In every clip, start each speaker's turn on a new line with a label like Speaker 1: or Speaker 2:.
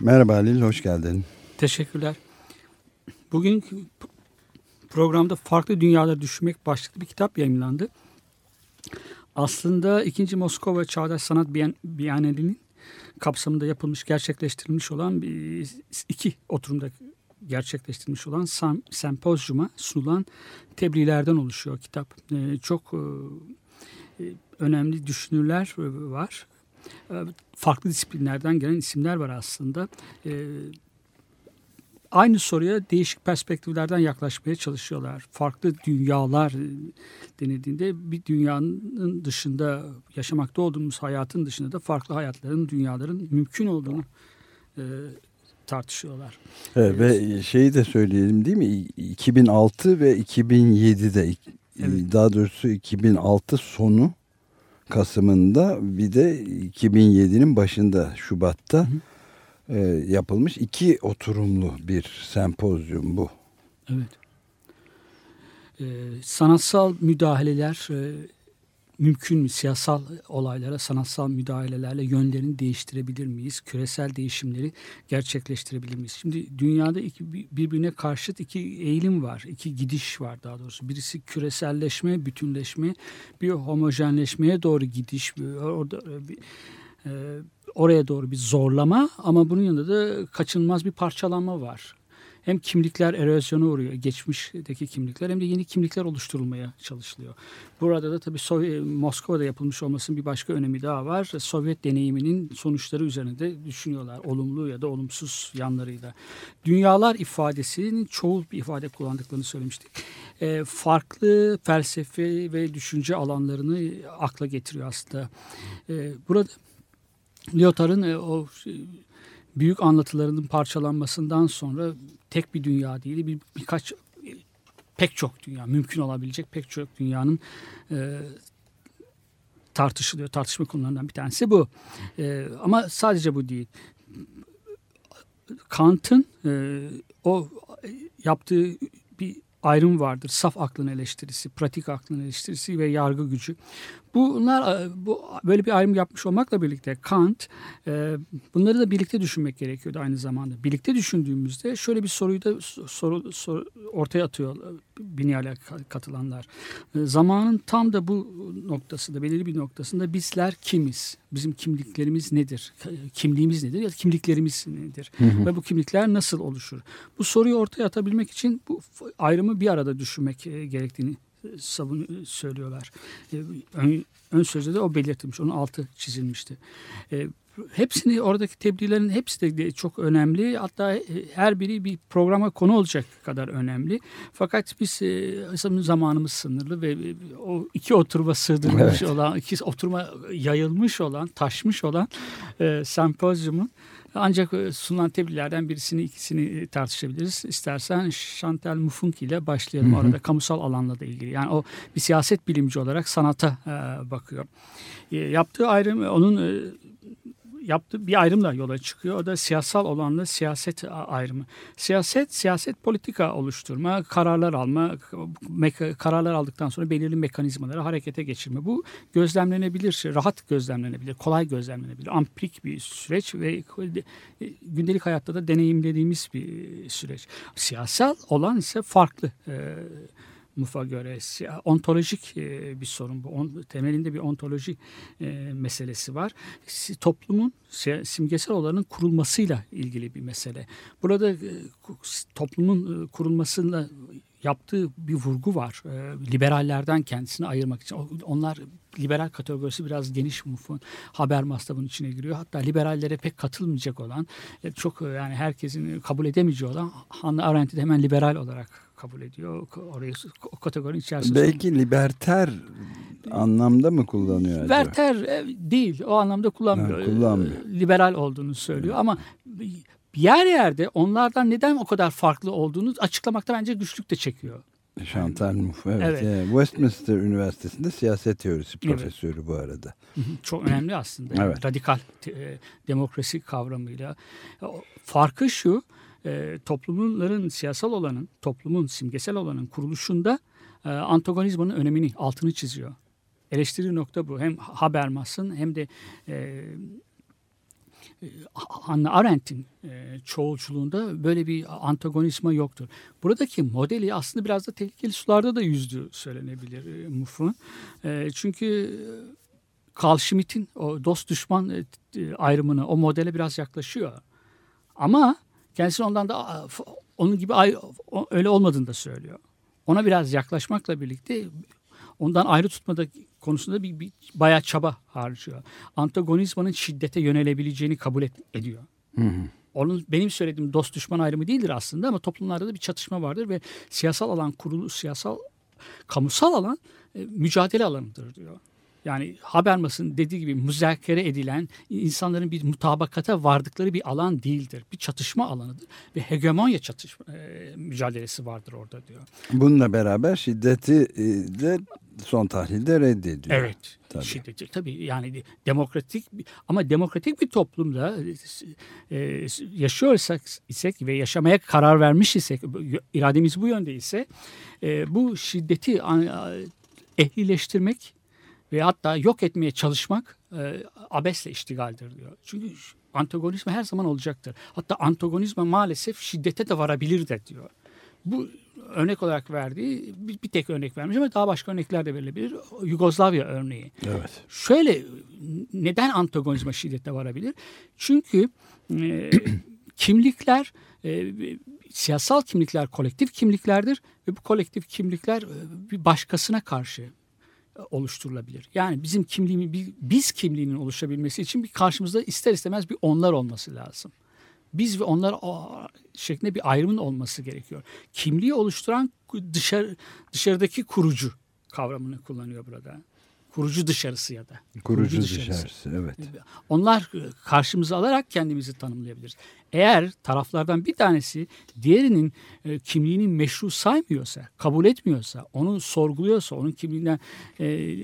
Speaker 1: Merhaba Halil, hoş geldin.
Speaker 2: Teşekkürler. Bugün programda Farklı Dünyaları Düşünmek başlıklı bir kitap yayınlandı. Aslında 2. Moskova Çağdaş Sanat Biyan- Biyaneli'nin kapsamında yapılmış, gerçekleştirilmiş olan bir, iki oturumda gerçekleştirilmiş olan sam, sempozyuma sunulan tebliğlerden oluşuyor kitap. Ee, çok e, e, önemli düşünürler var. E, farklı disiplinlerden gelen isimler var aslında. E, aynı soruya değişik perspektiflerden yaklaşmaya çalışıyorlar. Farklı dünyalar e, denildiğinde bir dünyanın dışında yaşamakta olduğumuz hayatın dışında da farklı hayatların, dünyaların mümkün olduğunu e, tartışıyorlar.
Speaker 1: Evet, ve şeyi de söyleyelim değil mi? 2006 ve 2007'de
Speaker 2: Evet.
Speaker 1: daha doğrusu 2006 sonu Kasım'ında bir de 2007'nin başında Şubat'ta e, yapılmış iki oturumlu bir sempozyum bu.
Speaker 2: Evet. E, sanatsal müdahaleler e, mümkün mü? Siyasal olaylara sanatsal müdahalelerle yönlerini değiştirebilir miyiz? Küresel değişimleri gerçekleştirebilir miyiz? Şimdi dünyada iki, birbirine karşıt iki eğilim var. iki gidiş var daha doğrusu. Birisi küreselleşme, bütünleşme, bir homojenleşmeye doğru gidiş. Orada e, bir, e, oraya doğru bir zorlama ama bunun yanında da kaçınılmaz bir parçalanma var. Hem kimlikler erozyona uğruyor, geçmişteki kimlikler hem de yeni kimlikler oluşturulmaya çalışılıyor. Burada da tabii Sovye- Moskova'da yapılmış olmasının bir başka önemi daha var. Sovyet deneyiminin sonuçları üzerine de düşünüyorlar. Olumlu ya da olumsuz yanlarıyla. Dünyalar ifadesinin çoğul bir ifade kullandıklarını söylemiştik. Ee, farklı felsefe ve düşünce alanlarını akla getiriyor aslında. Ee, burada Lyotard'ın e, o e, büyük anlatılarının parçalanmasından sonra tek bir dünya değil bir, birkaç pek çok dünya mümkün olabilecek pek çok dünyanın e, tartışılıyor. Tartışma konularından bir tanesi bu. E, ama sadece bu değil. Kant'ın e, o yaptığı bir ayrım vardır. Saf aklın eleştirisi, pratik aklın eleştirisi ve yargı gücü. Bunlar e, bu böyle bir ayrım yapmış olmakla birlikte Kant e, bunları da birlikte düşünmek gerekiyordu aynı zamanda. Birlikte düşündüğümüzde şöyle bir soruyu da soru, soru ortaya atıyor Binyal'e katılanlar. E, zamanın tam da bu noktasında, belirli bir noktasında bizler kimiz? Bizim kimliklerimiz nedir? Kimliğimiz nedir ya kimliklerimiz nedir? Ve bu kimlikler nasıl oluşur? Bu soruyu ortaya atabilmek için bu ayrımı bir arada düşünmek e, gerektiğini savun söylüyorlar. E, Ön, ön sözde de o belirtilmiş. Onun altı çizilmişti. E, hepsini oradaki tebliğlerin hepsi de çok önemli. Hatta e, her biri bir programa konu olacak kadar önemli. Fakat biz zamanımız sınırlı ve o iki oturma sığdırılmış
Speaker 1: Evet.
Speaker 2: olan, iki oturma yayılmış olan, taşmış olan e, sempozyumun ancak e, sunulan tebliğlerden birisini ikisini e, tartışabiliriz. İstersen Chantal Mufunk ile başlayalım
Speaker 1: Hı hı.
Speaker 2: orada kamusal alanla da ilgili. Yani o bir siyaset bilimci olarak sanata e, bakıyor. E, yaptığı ayrım onun e, yaptığı bir ayrımla yola çıkıyor. O da siyasal olanla siyaset ayrımı. Siyaset, siyaset politika oluşturma, kararlar alma, kararlar aldıktan sonra belirli mekanizmaları harekete geçirme. Bu gözlemlenebilir, rahat gözlemlenebilir, kolay gözlemlenebilir. Amplik bir süreç ve gündelik hayatta da deneyimlediğimiz bir süreç. Siyasal olan ise farklı. E, Muf'a göre ontolojik e, bir sorun bu. Temelinde bir ontoloji e, meselesi var. Toplumun si- simgesel olanın kurulmasıyla ilgili bir mesele. Burada e, toplumun kurulmasıyla yaptığı bir vurgu var. Liberallerden kendisini ayırmak için. Onlar liberal kategorisi biraz geniş Muf'un. Habermas da bunun içine giriyor. Hatta liberallere pek katılmayacak olan, çok yani herkesin kabul edemeyeceği olan Hannah Arendt'i de hemen liberal olarak kabul ediyor. Orayı o kategorinin içerisinde.
Speaker 1: Belki liberter anlamda mı kullanıyor acaba?
Speaker 2: Werther e, değil o anlamda kullanmıyor.
Speaker 1: Ha, kullanmıyor.
Speaker 2: E, Liberal olduğunu söylüyor ama yer yerde onlardan neden o kadar farklı olduğunu açıklamakta bence güçlük de çekiyor.
Speaker 1: Chantal Mouffe evet.
Speaker 2: Evet.
Speaker 1: Westminster Üniversitesi'nde siyaset teorisi profesörü bu arada.
Speaker 2: Çok önemli aslında.
Speaker 1: Evet.
Speaker 2: Radikal e, demokrasi kavramıyla. Farkı şu, e, toplumların siyasal olanın, toplumun simgesel olanın kuruluşunda e, antagonizmanın önemini, altını çiziyor. Eleştiri nokta bu. Hem Habermas'ın hem de e, e, Hannah Arendt'in e, çoğulculuğunda böyle bir antagonizma yoktur. Buradaki modeli aslında biraz da tehlikeli sularda da yüzdüğü söylenebilir e, Muff'un. E, çünkü e, Carl Schmitt'in o dost düşman e, e, ayrımına o modele biraz yaklaşıyor. Ama kendisi ondan da onun gibi öyle olmadığını da söylüyor. Ona biraz yaklaşmakla birlikte ondan ayrı tutmada konusunda bir, bir bayağı çaba harcıyor. Antagonizmanın şiddete yönelebileceğini kabul et- ediyor. Onun benim söylediğim dost düşman ayrımı değildir aslında ama toplumlarda da bir çatışma vardır ve siyasal alan kurulu siyasal kamusal alan e, mücadele alanıdır diyor. Yani Habermas'ın dediği gibi müzakere edilen insanların bir mutabakata vardıkları bir alan değildir. Bir çatışma alanıdır ve hegemonya çatışma e, mücadelesi vardır orada diyor.
Speaker 1: Bununla beraber şiddeti e, de son tahlilde reddediyor.
Speaker 2: Evet.
Speaker 1: Tabii.
Speaker 2: Şiddeti tabii yani demokratik ama demokratik bir toplumda e, yaşıyorsak isek ve yaşamaya karar vermiş isek irademiz bu yönde ise e, bu şiddeti ehlileştirmek ve hatta yok etmeye çalışmak e, abesle iştigaldir diyor. Çünkü antagonizma her zaman olacaktır. Hatta antagonizma maalesef şiddete de varabilir de diyor. Bu örnek olarak verdiği bir, bir tek örnek vermiş ama daha başka örnekler de verilebilir. Yugoslavya örneği.
Speaker 1: Evet.
Speaker 2: Şöyle neden antagonizma şiddete varabilir? Çünkü e, kimlikler e, siyasal kimlikler kolektif kimliklerdir ve bu kolektif kimlikler e, bir başkasına karşı oluşturulabilir. Yani bizim kimliğimiz biz kimliğinin oluşabilmesi için bir karşımızda ister istemez bir onlar olması lazım. Biz ve onlar şeklinde bir ayrımın olması gerekiyor. Kimliği oluşturan dışarı dışarıdaki kurucu kavramını kullanıyor burada. Kurucu dışarısı ya da.
Speaker 1: Kurucu dışarısı. Evet.
Speaker 2: Onlar karşımıza alarak kendimizi tanımlayabiliriz. Eğer taraflardan bir tanesi diğerinin e, kimliğini meşru saymıyorsa, kabul etmiyorsa, onu sorguluyorsa, onun kimliğinden e,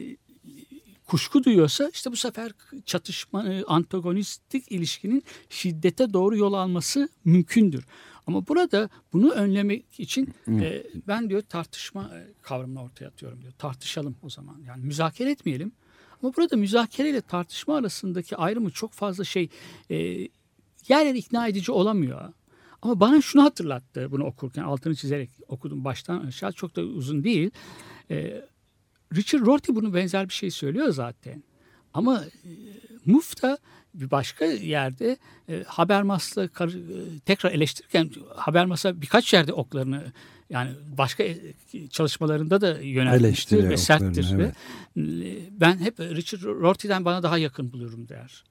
Speaker 2: kuşku duyuyorsa işte bu sefer çatışma, e, antagonistik ilişkinin şiddete doğru yol alması mümkündür. Ama burada bunu önlemek için e, ben diyor tartışma e, kavramını ortaya atıyorum diyor. Tartışalım o zaman. Yani müzakere etmeyelim. Ama burada müzakere ile tartışma arasındaki ayrımı çok fazla şey e, yer yer ikna edici olamıyor. Ama bana şunu hatırlattı bunu okurken altını çizerek okudum baştan aşağı çok da uzun değil. E, Richard Rorty bunu benzer bir şey söylüyor zaten. Ama e, Muf da bir başka yerde e, Habermas'la kar- e, tekrar eleştirirken Habermas'a birkaç yerde oklarını yani başka e, çalışmalarında da yönelmiştir ve serttir.
Speaker 1: oklarını,
Speaker 2: Ve, e, ben hep Richard Rorty'den bana daha yakın buluyorum der.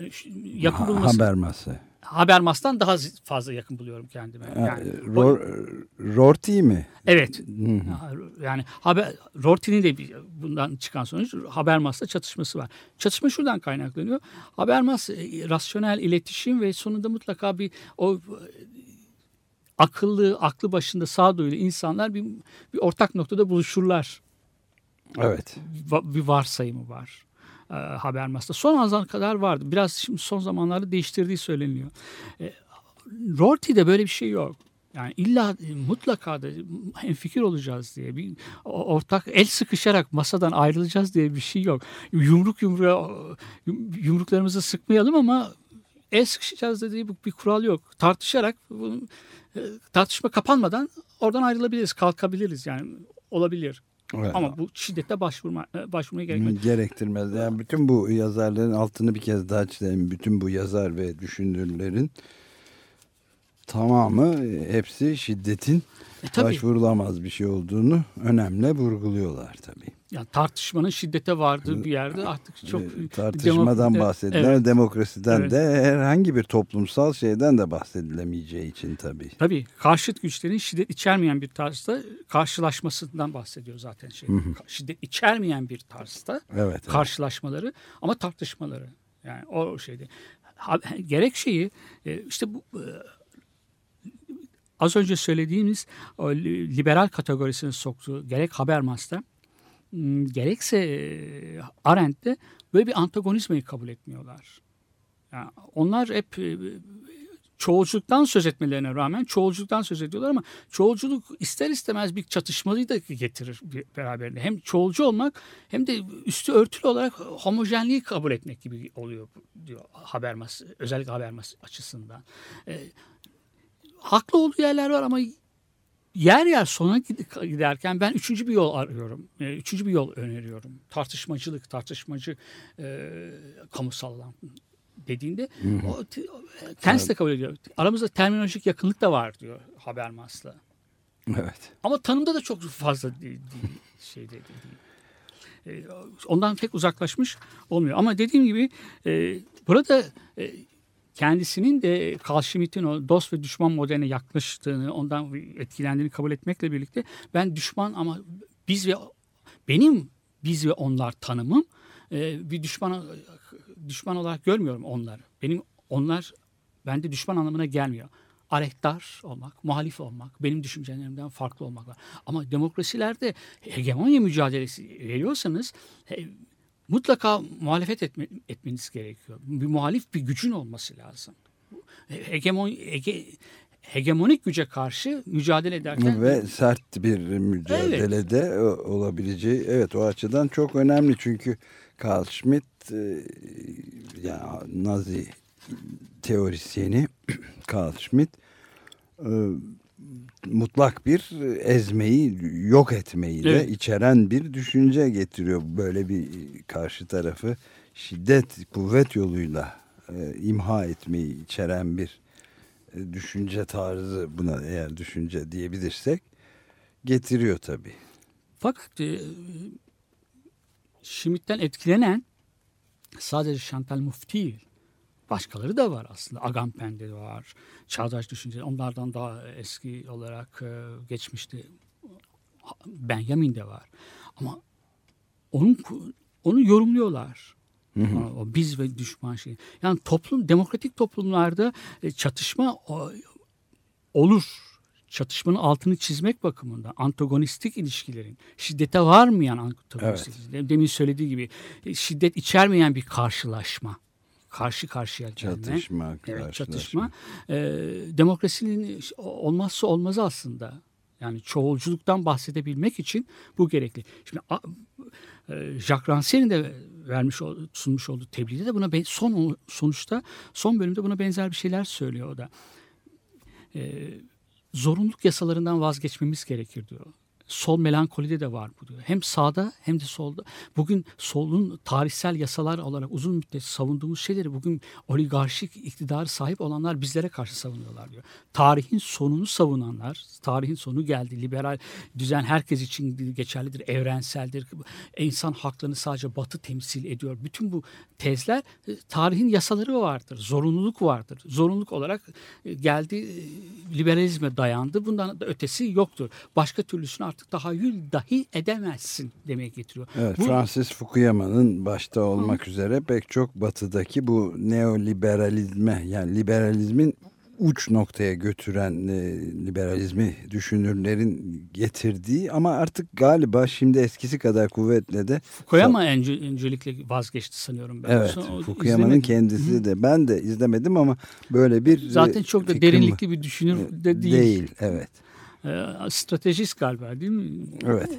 Speaker 2: E, Yakın bulması
Speaker 1: Haberması.
Speaker 2: Habermas'tan daha fazla yakın buluyorum kendime. Yani,
Speaker 1: Ror, Rorty mi?
Speaker 2: Evet. Yani haber Rorty'nin de bir, bundan çıkan sonuç Habermas'la çatışması var. Çatışma şuradan kaynaklanıyor. Habermas e, rasyonel iletişim ve sonunda mutlaka bir o e, akıllı, aklı başında sağduyulu insanlar bir, bir ortak noktada buluşurlar.
Speaker 1: Evet.
Speaker 2: Bir varsayımı var. E, Habermas'ta. Son azan kadar vardı. Biraz şimdi son zamanlarda değiştirdiği söyleniyor. E, Rorty'de böyle bir şey yok. Yani illa mutlaka da fikir olacağız diye bir ortak el sıkışarak masadan ayrılacağız diye bir şey yok. Yumruk yumruğa yum- yumruklarımızı sıkmayalım ama el sıkışacağız dediği bir, bir kural yok. Tartışarak e, tartışma kapanmadan oradan ayrılabiliriz, kalkabiliriz yani olabilir.
Speaker 1: Evet.
Speaker 2: Ama bu şiddete başvurma e, başvurmaya gerek yok.
Speaker 1: Gerektirmez. Yani bütün bu yazarların altını bir kez daha çizelim. Bütün bu yazar ve düşünürlerin tamamı e, hepsi şiddetin
Speaker 2: E, tabii.
Speaker 1: başvurulamaz bir şey olduğunu önemli vurguluyorlar tabii.
Speaker 2: Yani tartışmanın şiddete vardığı bir yerde artık çok
Speaker 1: Ee, tartışmadan
Speaker 2: demo-
Speaker 1: bahsedilen
Speaker 2: Evet.
Speaker 1: demokrasiden
Speaker 2: Evet.
Speaker 1: de herhangi bir toplumsal şeyden de bahsedilemeyeceği için tabii.
Speaker 2: Tabii karşıt güçlerin şiddet içermeyen bir tarzda karşılaşmasından bahsediyor zaten şey. Şiddet içermeyen bir tarzda
Speaker 1: Evet. evet.
Speaker 2: karşılaşmaları ama tartışmaları. Yani o şeyde. Gerek şeyi e, işte bu e, az önce söylediğimiz liberal kategorisine soktuğu gerek Habermas'ta gerekse e, Arendt'te böyle bir antagonizmayı kabul etmiyorlar. Yani onlar hep e, çoğulculuktan söz etmelerine rağmen çoğulculuktan söz ediyorlar ama çoğulculuk ister istemez bir çatışmayı da getirir beraberinde. Hem çoğulcu olmak hem de üstü örtülü olarak homojenliği kabul etmek gibi oluyor diyor Habermas özellikle Habermas açısından. E, haklı olduğu yerler var ama yer yer sona gid- giderken ben üçüncü bir yol arıyorum. E, Üçüncü bir yol öneriyorum. Tartışmacılık, tartışmacı e, kamusal alan dediğinde t- o, kendisi de kabul ediyor. Aramızda terminolojik yakınlık da var diyor Habermas'la.
Speaker 1: Evet.
Speaker 2: Ama tanımda da çok fazla değil, değil, şeyde değil. E, ondan pek uzaklaşmış olmuyor. Ama dediğim gibi e, burada e, kendisinin de Carl Schmitt'in o dost ve düşman modeline yaklaştığını, ondan etkilendiğini kabul etmekle birlikte ben düşman ama biz ve benim biz ve onlar tanımım e, bir düşman düşman olarak görmüyorum onları. Benim onlar bende düşman anlamına gelmiyor. Aleyhtar olmak, muhalif olmak, benim düşüncelerimden farklı olmak. Ama demokrasilerde hegemonya mücadelesi veriyorsanız mutlaka muhalefet etme- etmeniz gerekiyor. Bir muhalif bir gücün olması lazım. He- Hegemon, hege- hegemonik güce karşı mücadele ederken
Speaker 1: Ve sert bir mücadelede o- olabileceği evet o açıdan çok önemli çünkü Carl Schmitt e, ya Nazi teorisyeni Carl Schmitt e, mutlak bir ezmeyi yok etmeyi de
Speaker 2: Evet.
Speaker 1: içeren bir düşünce getiriyor böyle bir karşı tarafı şiddet kuvvet yoluyla e, imha etmeyi içeren bir e, düşünce tarzı buna eğer düşünce diyebilirsek getiriyor tabii.
Speaker 2: Fakat e, Schmitt'ten etkilenen sadece Chantal Mouffe değil. Başkaları da var aslında. Agamben'de de var. Çağdaş düşünce. Onlardan daha eski olarak e, geçmişti. Benjamin de var. Ama onun onu yorumluyorlar. O biz ve düşman şey. Yani toplum demokratik toplumlarda e, çatışma o- olur. Çatışmanın altını çizmek bakımından antagonistik ilişkilerin şiddete varmayan antagonistik ilişkilerin, demin söylediği gibi e, şiddet içermeyen bir karşılaşma. Karşı karşıya gelme.
Speaker 1: Çatışma,
Speaker 2: Evet, çatışma. E, demokrasinin olmazsa olmazı aslında. Yani çoğulculuktan bahsedebilmek için bu gerekli. Şimdi a- e, Jacques Rancière'in de vermiş sunmuş olduğu tebliğde de buna son sonuçta son bölümde buna benzer bir şeyler söylüyor o da. E, zorunluluk yasalarından vazgeçmemiz gerekir diyor. Sol melankolide de var bu diyor. Hem sağda hem de solda. Bugün solun tarihsel yasalar olarak uzun müddet savunduğumuz şeyleri bugün oligarşik iktidarı sahip olanlar bizlere karşı savunuyorlar diyor. Tarihin sonunu savunanlar, tarihin sonu geldi. Liberal düzen herkes için geçerlidir, evrenseldir. İnsan haklarını sadece batı temsil ediyor. Bütün bu tezler e, tarihin yasaları vardır. Zorunluluk vardır. Zorunluluk olarak e, geldi e, liberalizme dayandı. Bundan da ötesi yoktur. Başka türlüsünü artık tahayyül dahi edemezsin demeye getiriyor.
Speaker 1: Evet,
Speaker 2: Bu-
Speaker 1: Francis Fukuyama'nın başta olmak üzere pek çok batıdaki bu neoliberalizme yani liberalizmin uç noktaya götüren e, liberalizmi düşünürlerin getirdiği ama artık galiba şimdi eskisi kadar kuvvetle de
Speaker 2: Fukuyama önce, öncelikle vazgeçti sanıyorum ben.
Speaker 1: evet Fukuyama'nın kendisi de ben de izlemedim ama böyle bir
Speaker 2: Zaten
Speaker 1: e,
Speaker 2: çok da derinlikli bir düşünür
Speaker 1: E,
Speaker 2: de değil.
Speaker 1: Değil evet.
Speaker 2: Ee, stratejist galiba değil mi?
Speaker 1: Evet.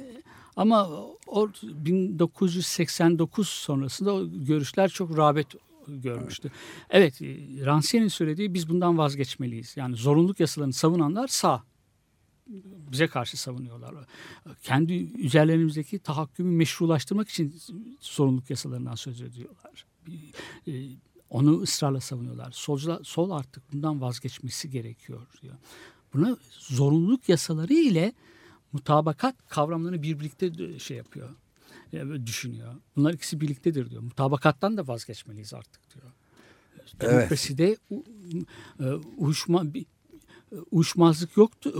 Speaker 2: Ama o 1989 sonrasında o görüşler çok rağbet görmüştü. Evet, e, Rancière'nin söylediği biz bundan vazgeçmeliyiz. Yani zorunluluk yasalarını savunanlar sağ. Bize karşı savunuyorlar. Kendi üzerlerimizdeki tahakkümü meşrulaştırmak için zorunluluk yasalarından söz ediyorlar. E, Onu ısrarla savunuyorlar. Solcular, sol artık bundan vazgeçmesi gerekiyor diyor. Buna zorunluluk yasaları ile mutabakat kavramlarını bir birlikte şey yapıyor. e, düşünüyor. Bunlar ikisi birliktedir diyor. Mutabakattan da vazgeçmeliyiz artık diyor.
Speaker 1: Evet.
Speaker 2: Demokraside u- e, uyuşma uyuşmazlık yoktu,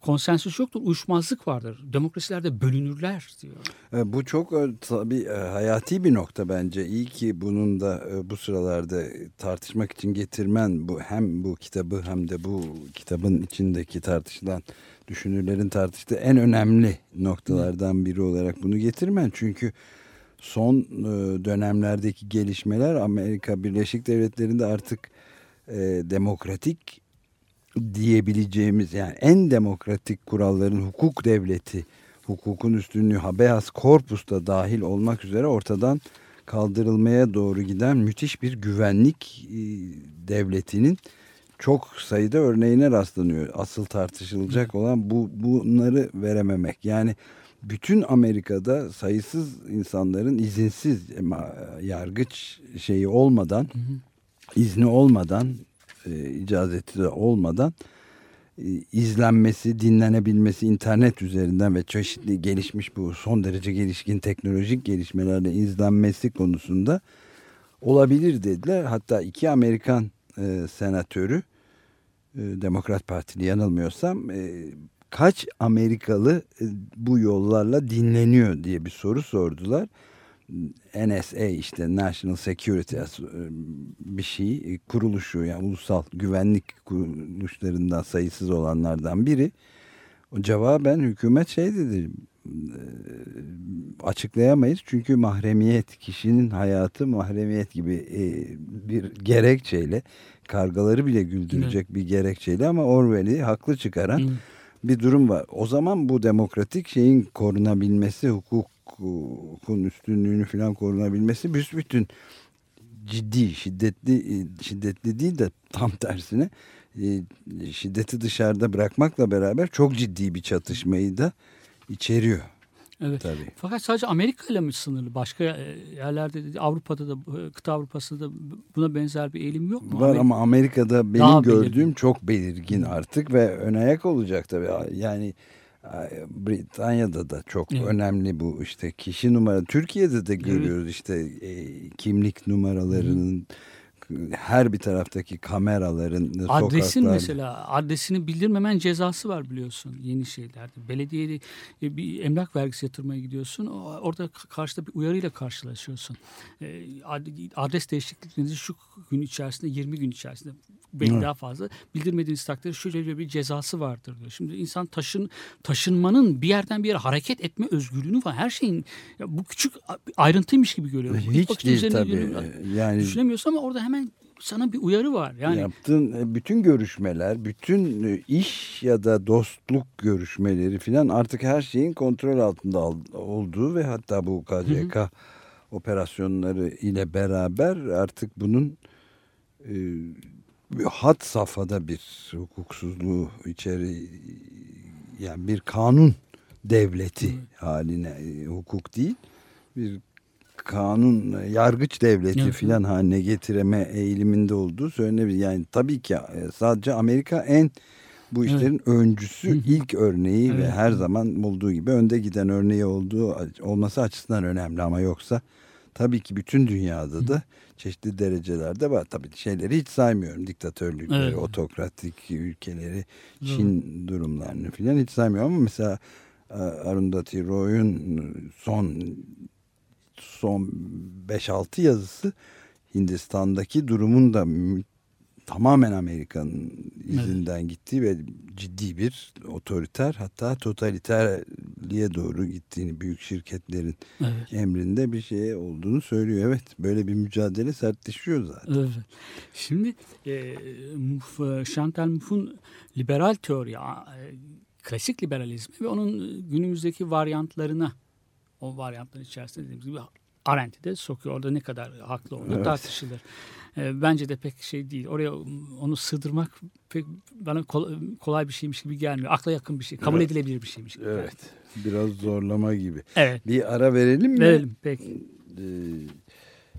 Speaker 2: konsensüs yoktur, uyuşmazlık vardır. Demokrasilerde bölünürler diyor.
Speaker 1: E, Bu çok e, tabii e, hayati bir nokta bence. İyi ki bunun da bu sıralarda tartışmak için getirmen bu hem bu kitabı hem de bu kitabın içindeki tartışılan düşünürlerin tartıştığı en önemli noktalardan biri olarak bunu getirmen. Çünkü son dönemlerdeki gelişmeler Amerika Birleşik Devletleri'nde artık demokratik diyebileceğimiz yani en demokratik kuralların hukuk devleti, hukukun üstünlüğü habeas corpus da dahil olmak üzere ortadan kaldırılmaya doğru giden müthiş bir güvenlik e, devletinin çok sayıda örneğine rastlanıyor. Asıl tartışılacak olan bu bunları verememek. Yani bütün Amerika'da sayısız insanların izinsiz e, yargıç şeyi olmadan izni olmadan e, icazeti de olmadan e, izlenmesi, dinlenebilmesi internet üzerinden ve çeşitli gelişmiş bu son derece gelişkin teknolojik gelişmelerle izlenmesi konusunda olabilir dediler. Hatta iki Amerikan e, senatörü e, Demokrat Partili yanılmıyorsam e, kaç Amerikalı e, bu yollarla dinleniyor diye bir soru sordular. NSA işte National Security e, bir şey kuruluşu yani ulusal güvenlik kuruluşlarından sayısız olanlardan biri. O cevaben hükümet şey dedi e, açıklayamayız çünkü mahremiyet kişinin hayatı mahremiyet gibi bir gerekçeyle kargaları bile güldürecek bir gerekçeyle ama Orwell'i haklı çıkaran bir durum var. O zaman bu demokratik şeyin korunabilmesi, hukukun üstünlüğünü falan korunabilmesi büsbütün ciddi, şiddetli şiddetli değil de tam tersine e, şiddeti dışarıda bırakmakla beraber çok ciddi bir çatışmayı da içeriyor
Speaker 2: Evet.
Speaker 1: tabii.
Speaker 2: Fakat sadece Amerika ile mi sınırlı? Başka e, yerlerde de Avrupa'da da e, kıta Avrupa'sında da buna benzer bir eğilim yok mu?
Speaker 1: Var
Speaker 2: Amerika-
Speaker 1: ama Amerika'da benim
Speaker 2: Daha
Speaker 1: gördüğüm
Speaker 2: belirgin.
Speaker 1: çok belirgin artık ve ön ayak olacak tabii. Yani e, Britanya'da da çok
Speaker 2: Evet.
Speaker 1: önemli bu işte kişi numara. Türkiye'de de görüyoruz işte e, kimlik numaralarının her bir taraftaki kameraların
Speaker 2: Adresin
Speaker 1: sokaklarda.
Speaker 2: mesela adresini bildirmemen cezası var biliyorsun yeni şeylerde. Belediyeye bir emlak vergisi yatırmaya gidiyorsun. Orada karşıda bir uyarıyla karşılaşıyorsun. E, ad- Adres değişikliklerinizi şu gün içerisinde 20 gün içerisinde belki
Speaker 1: Evet.
Speaker 2: daha fazla bildirmediğiniz takdirde şöyle bir cezası vardır diyor. Şimdi insan taşın taşınmanın bir yerden bir yere hareket etme özgürlüğünü var. Her şeyin ya bu küçük ayrıntıymış gibi görüyorum.
Speaker 1: Hiç değil tabii.
Speaker 2: yürüyorum.
Speaker 1: Yani
Speaker 2: Düşünemiyorsun ama orada hemen sana bir uyarı var. Yani
Speaker 1: Yaptığın e, bütün görüşmeler, bütün e, iş ya da dostluk görüşmeleri filan artık her şeyin kontrol altında al- olduğu ve hatta bu KCK operasyonları ile beraber artık bunun e, hat safhada bir hukuksuzluğu içeri yani bir kanun devleti haline e, hukuk değil bir kanun e, yargıç devleti
Speaker 2: Evet.
Speaker 1: filan haline getireme eğiliminde olduğu söylenebilir. Yani tabii ki e, sadece Amerika en bu işlerin öncüsü, ilk örneği ve
Speaker 2: Evet.
Speaker 1: her zaman olduğu gibi önde giden örneği olduğu olması açısından önemli ama yoksa tabii ki bütün dünyada da çeşitli derecelerde var. Tabii şeyleri hiç saymıyorum. Diktatörlükleri,
Speaker 2: Evet.
Speaker 1: otokratik ülkeleri, Çin durumlarını filan hiç saymıyorum ama mesela e, Arundhati Roy'un son son 5-6 yazısı Hindistan'daki durumun da tamamen Amerika'nın izinden gittiği ve ciddi bir otoriter hatta totaliterliğe doğru gittiğini büyük şirketlerin
Speaker 2: evet.
Speaker 1: emrinde bir şey olduğunu söylüyor. Evet böyle bir mücadele sertleşiyor zaten.
Speaker 2: Evet. Şimdi e, Muf, Chantal Mouffe'un liberal teori, e, klasik liberalizmi ve onun günümüzdeki varyantlarına, o varyantların içerisinde dediğimiz gibi Arendt'i de sokuyor. Orada ne kadar haklı olduğu
Speaker 1: Evet.
Speaker 2: tartışılır. E, bence de pek şey değil. Oraya onu sığdırmak pek bana kol- kolay bir şeymiş gibi gelmiyor. Akla yakın bir şey. Kabul
Speaker 1: Evet.
Speaker 2: edilebilir bir şeymiş gibi.
Speaker 1: Evet biraz zorlama gibi.
Speaker 2: Evet.
Speaker 1: Bir ara verelim mi?
Speaker 2: Verelim peki.
Speaker 1: Ee,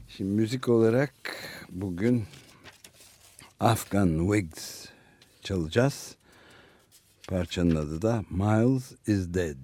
Speaker 1: Şimdi müzik olarak bugün Afghan Wigs çalacağız. Parçanın adı da Miles is Dead.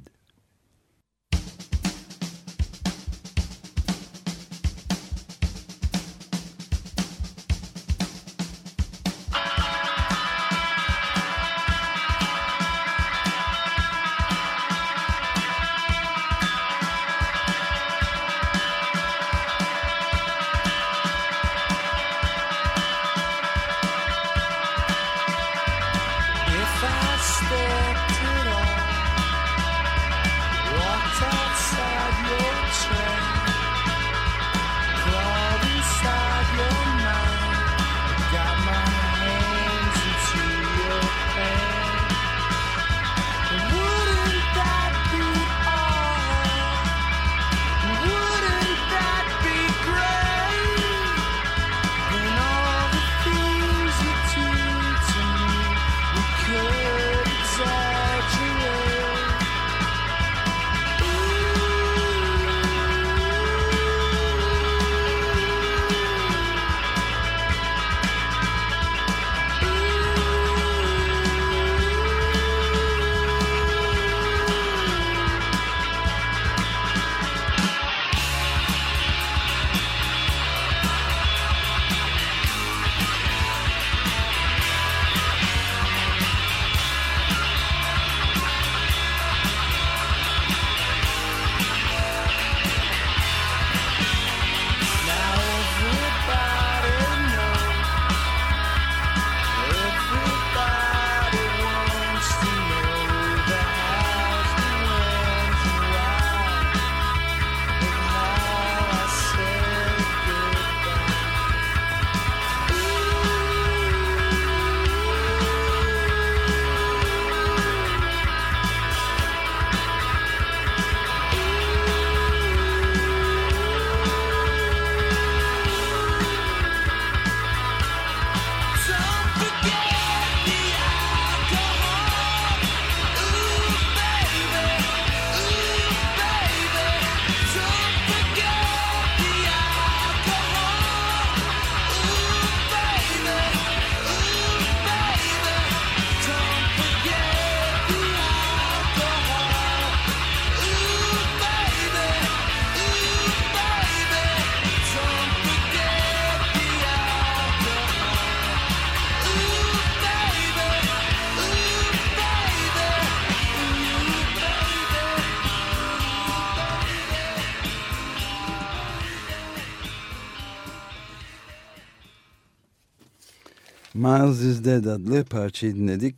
Speaker 3: Miles
Speaker 1: is Dead adlı parçayı dinledik.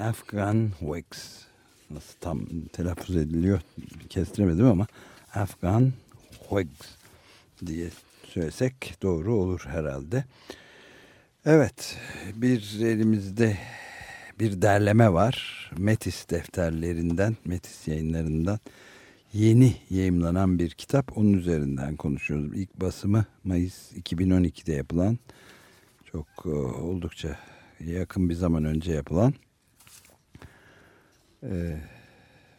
Speaker 1: Afghan Wax. Nasıl tam telaffuz ediliyor kestiremedim ama Afghan Wax diye söylesek doğru olur herhalde. Evet bir elimizde bir derleme var. Metis defterlerinden, Metis yayınlarından yeni yayımlanan bir kitap. Onun üzerinden konuşuyoruz. İlk basımı Mayıs 2012'de yapılan çok e, oldukça yakın bir zaman önce yapılan e,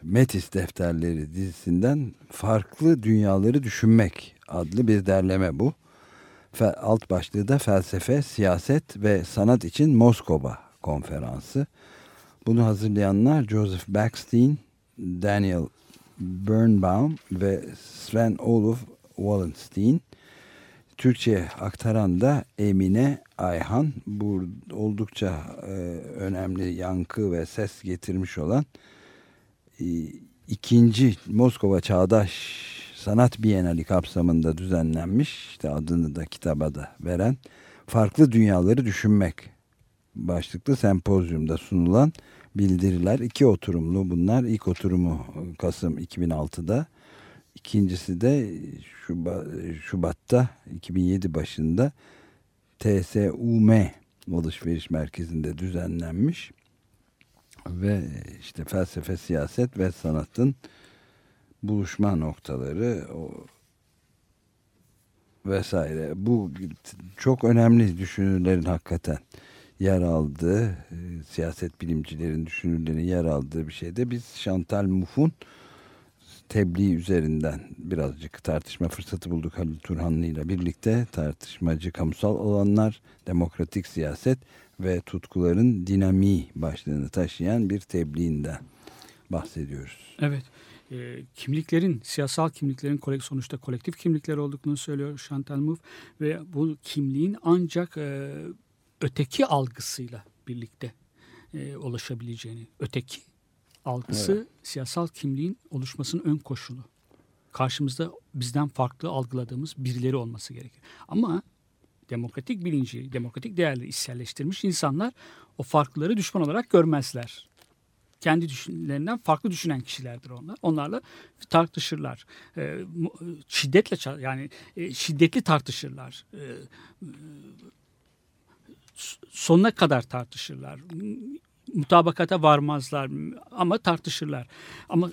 Speaker 1: Metis Defterleri dizisinden Farklı Dünyaları Düşünmek adlı bir derleme bu. Fe, alt başlığı da felsefe, siyaset ve sanat için Moskova konferansı. Bunu hazırlayanlar Joseph Backstein, Daniel Birnbaum ve Sven Olof Wallenstein. Türkçe'ye aktaran da Emine Ayhan. Bu oldukça e, önemli yankı ve ses getirmiş olan e, ikinci Moskova Çağdaş Sanat Bienali kapsamında düzenlenmiş. işte adını da kitaba da veren Farklı Dünyaları Düşünmek başlıklı sempozyumda sunulan bildiriler. iki oturumlu bunlar. İlk oturumu Kasım 2006'da. İkincisi de Şubat, Şubat'ta 2007 başında TSUM alışveriş merkezinde düzenlenmiş ve işte felsefe, siyaset ve sanatın buluşma noktaları o vesaire. Bu çok önemli düşünürlerin hakikaten yer aldığı, e, siyaset bilimcilerin düşünürlerin yer aldığı bir şeyde biz Chantal Mouf'un tebliğ üzerinden birazcık tartışma fırsatı bulduk Halil Turhanlı ile birlikte tartışmacı kamusal alanlar, demokratik siyaset ve tutkuların dinamiği başlığını taşıyan bir tebliğinden bahsediyoruz.
Speaker 2: Evet. E, kimliklerin, siyasal kimliklerin sonuçta kolektif kimlikler olduklarını söylüyor Chantal Mouffe ve bu kimliğin ancak e, öteki algısıyla birlikte e, ulaşabileceğini, öteki algısı evet. siyasal kimliğin oluşmasının ön koşulu. Karşımızda bizden farklı algıladığımız birileri olması gerekir. Ama demokratik bilinci, demokratik değerleri içselleştirmiş insanlar o farklıları düşman olarak görmezler. Kendi düşüncelerinden farklı düşünen kişilerdir onlar. Onlarla tartışırlar. Ee, şiddetle yani e, şiddetli tartışırlar. Ee, sonuna kadar tartışırlar mutabakata varmazlar ama tartışırlar. Ama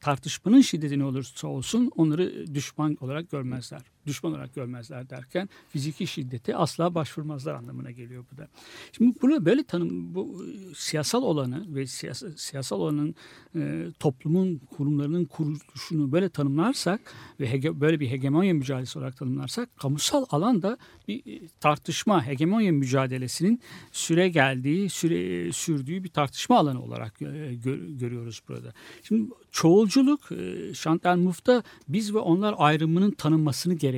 Speaker 2: tartışmanın şiddeti ne olursa olsun onları düşman olarak görmezler. Düşman olarak görmezler derken fiziki şiddete asla başvurmazlar anlamına geliyor bu da. Şimdi bunu böyle tanım bu siyasal olanı ve siyasal, siyasal olanın e, toplumun kurumlarının kuruluşunu böyle tanımlarsak ve hege, böyle bir hegemonya mücadelesi olarak tanımlarsak kamusal alanda bir tartışma hegemonya mücadelesinin süre geldiği, süre sürdüğü bir tartışma alanı olarak e, gör, görüyoruz burada. Şimdi çoğulculuk e, Chantal Mouffe'da biz ve onlar ayrımının tanınmasını gerektiriyor.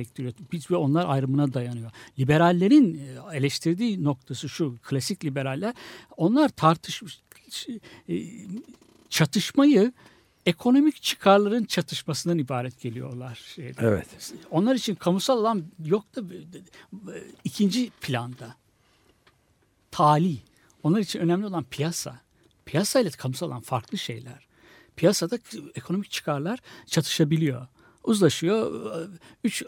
Speaker 2: Biz ve onlar ayrımına dayanıyor. Liberallerin e, eleştirdiği noktası şu. Klasik liberaller onlar tartış e, çatışmayı ekonomik çıkarların çatışmasından ibaret geliyorlar.
Speaker 1: Evet.
Speaker 2: Onlar için kamusal alan yok da ikinci planda. Tali. Onlar için önemli olan piyasa. Piyasa ile kamusal alan farklı şeyler piyasada ekonomik çıkarlar çatışabiliyor. Uzlaşıyor. Üç,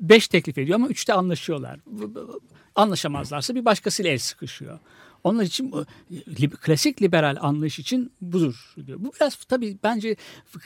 Speaker 2: beş teklif ediyor ama üçte anlaşıyorlar. Anlaşamazlarsa bir başkasıyla el sıkışıyor. Onlar için klasik liberal anlayış için budur diyor. Bu biraz tabii bence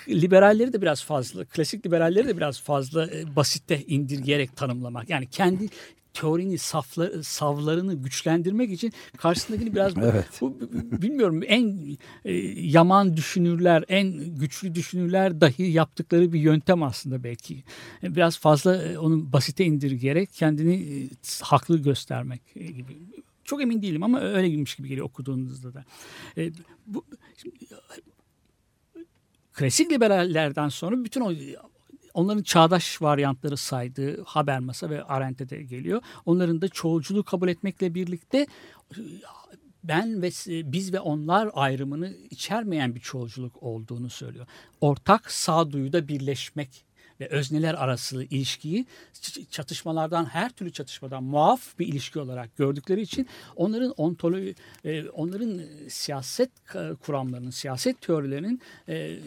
Speaker 2: liberalleri de biraz fazla, klasik liberalleri de biraz fazla e, basitte indirgeyerek tanımlamak. Yani kendi teorinin safları, savlarını güçlendirmek için karşısındakini biraz
Speaker 1: evet.
Speaker 2: bu, bilmiyorum en e, yaman düşünürler, en güçlü düşünürler dahi yaptıkları bir yöntem aslında belki. Biraz fazla e, onu basite indirgeyerek kendini e, haklı göstermek e, gibi. Çok emin değilim ama öyleymiş gibi geliyor okuduğunuzda da. E, bu şimdi, klasik liberallerden sonra bütün o Onların çağdaş varyantları saydığı Habermas'a ve Arendt'e de geliyor. Onların da çoğulculuğu kabul etmekle birlikte ben ve biz ve onlar ayrımını içermeyen bir çoğulculuk olduğunu söylüyor. Ortak sağduyuda birleşmek ve özneler arası ilişkiyi çatışmalardan her türlü çatışmadan muaf bir ilişki olarak gördükleri için onların ontoloji e, onların siyaset kuramlarının siyaset teorilerinin e,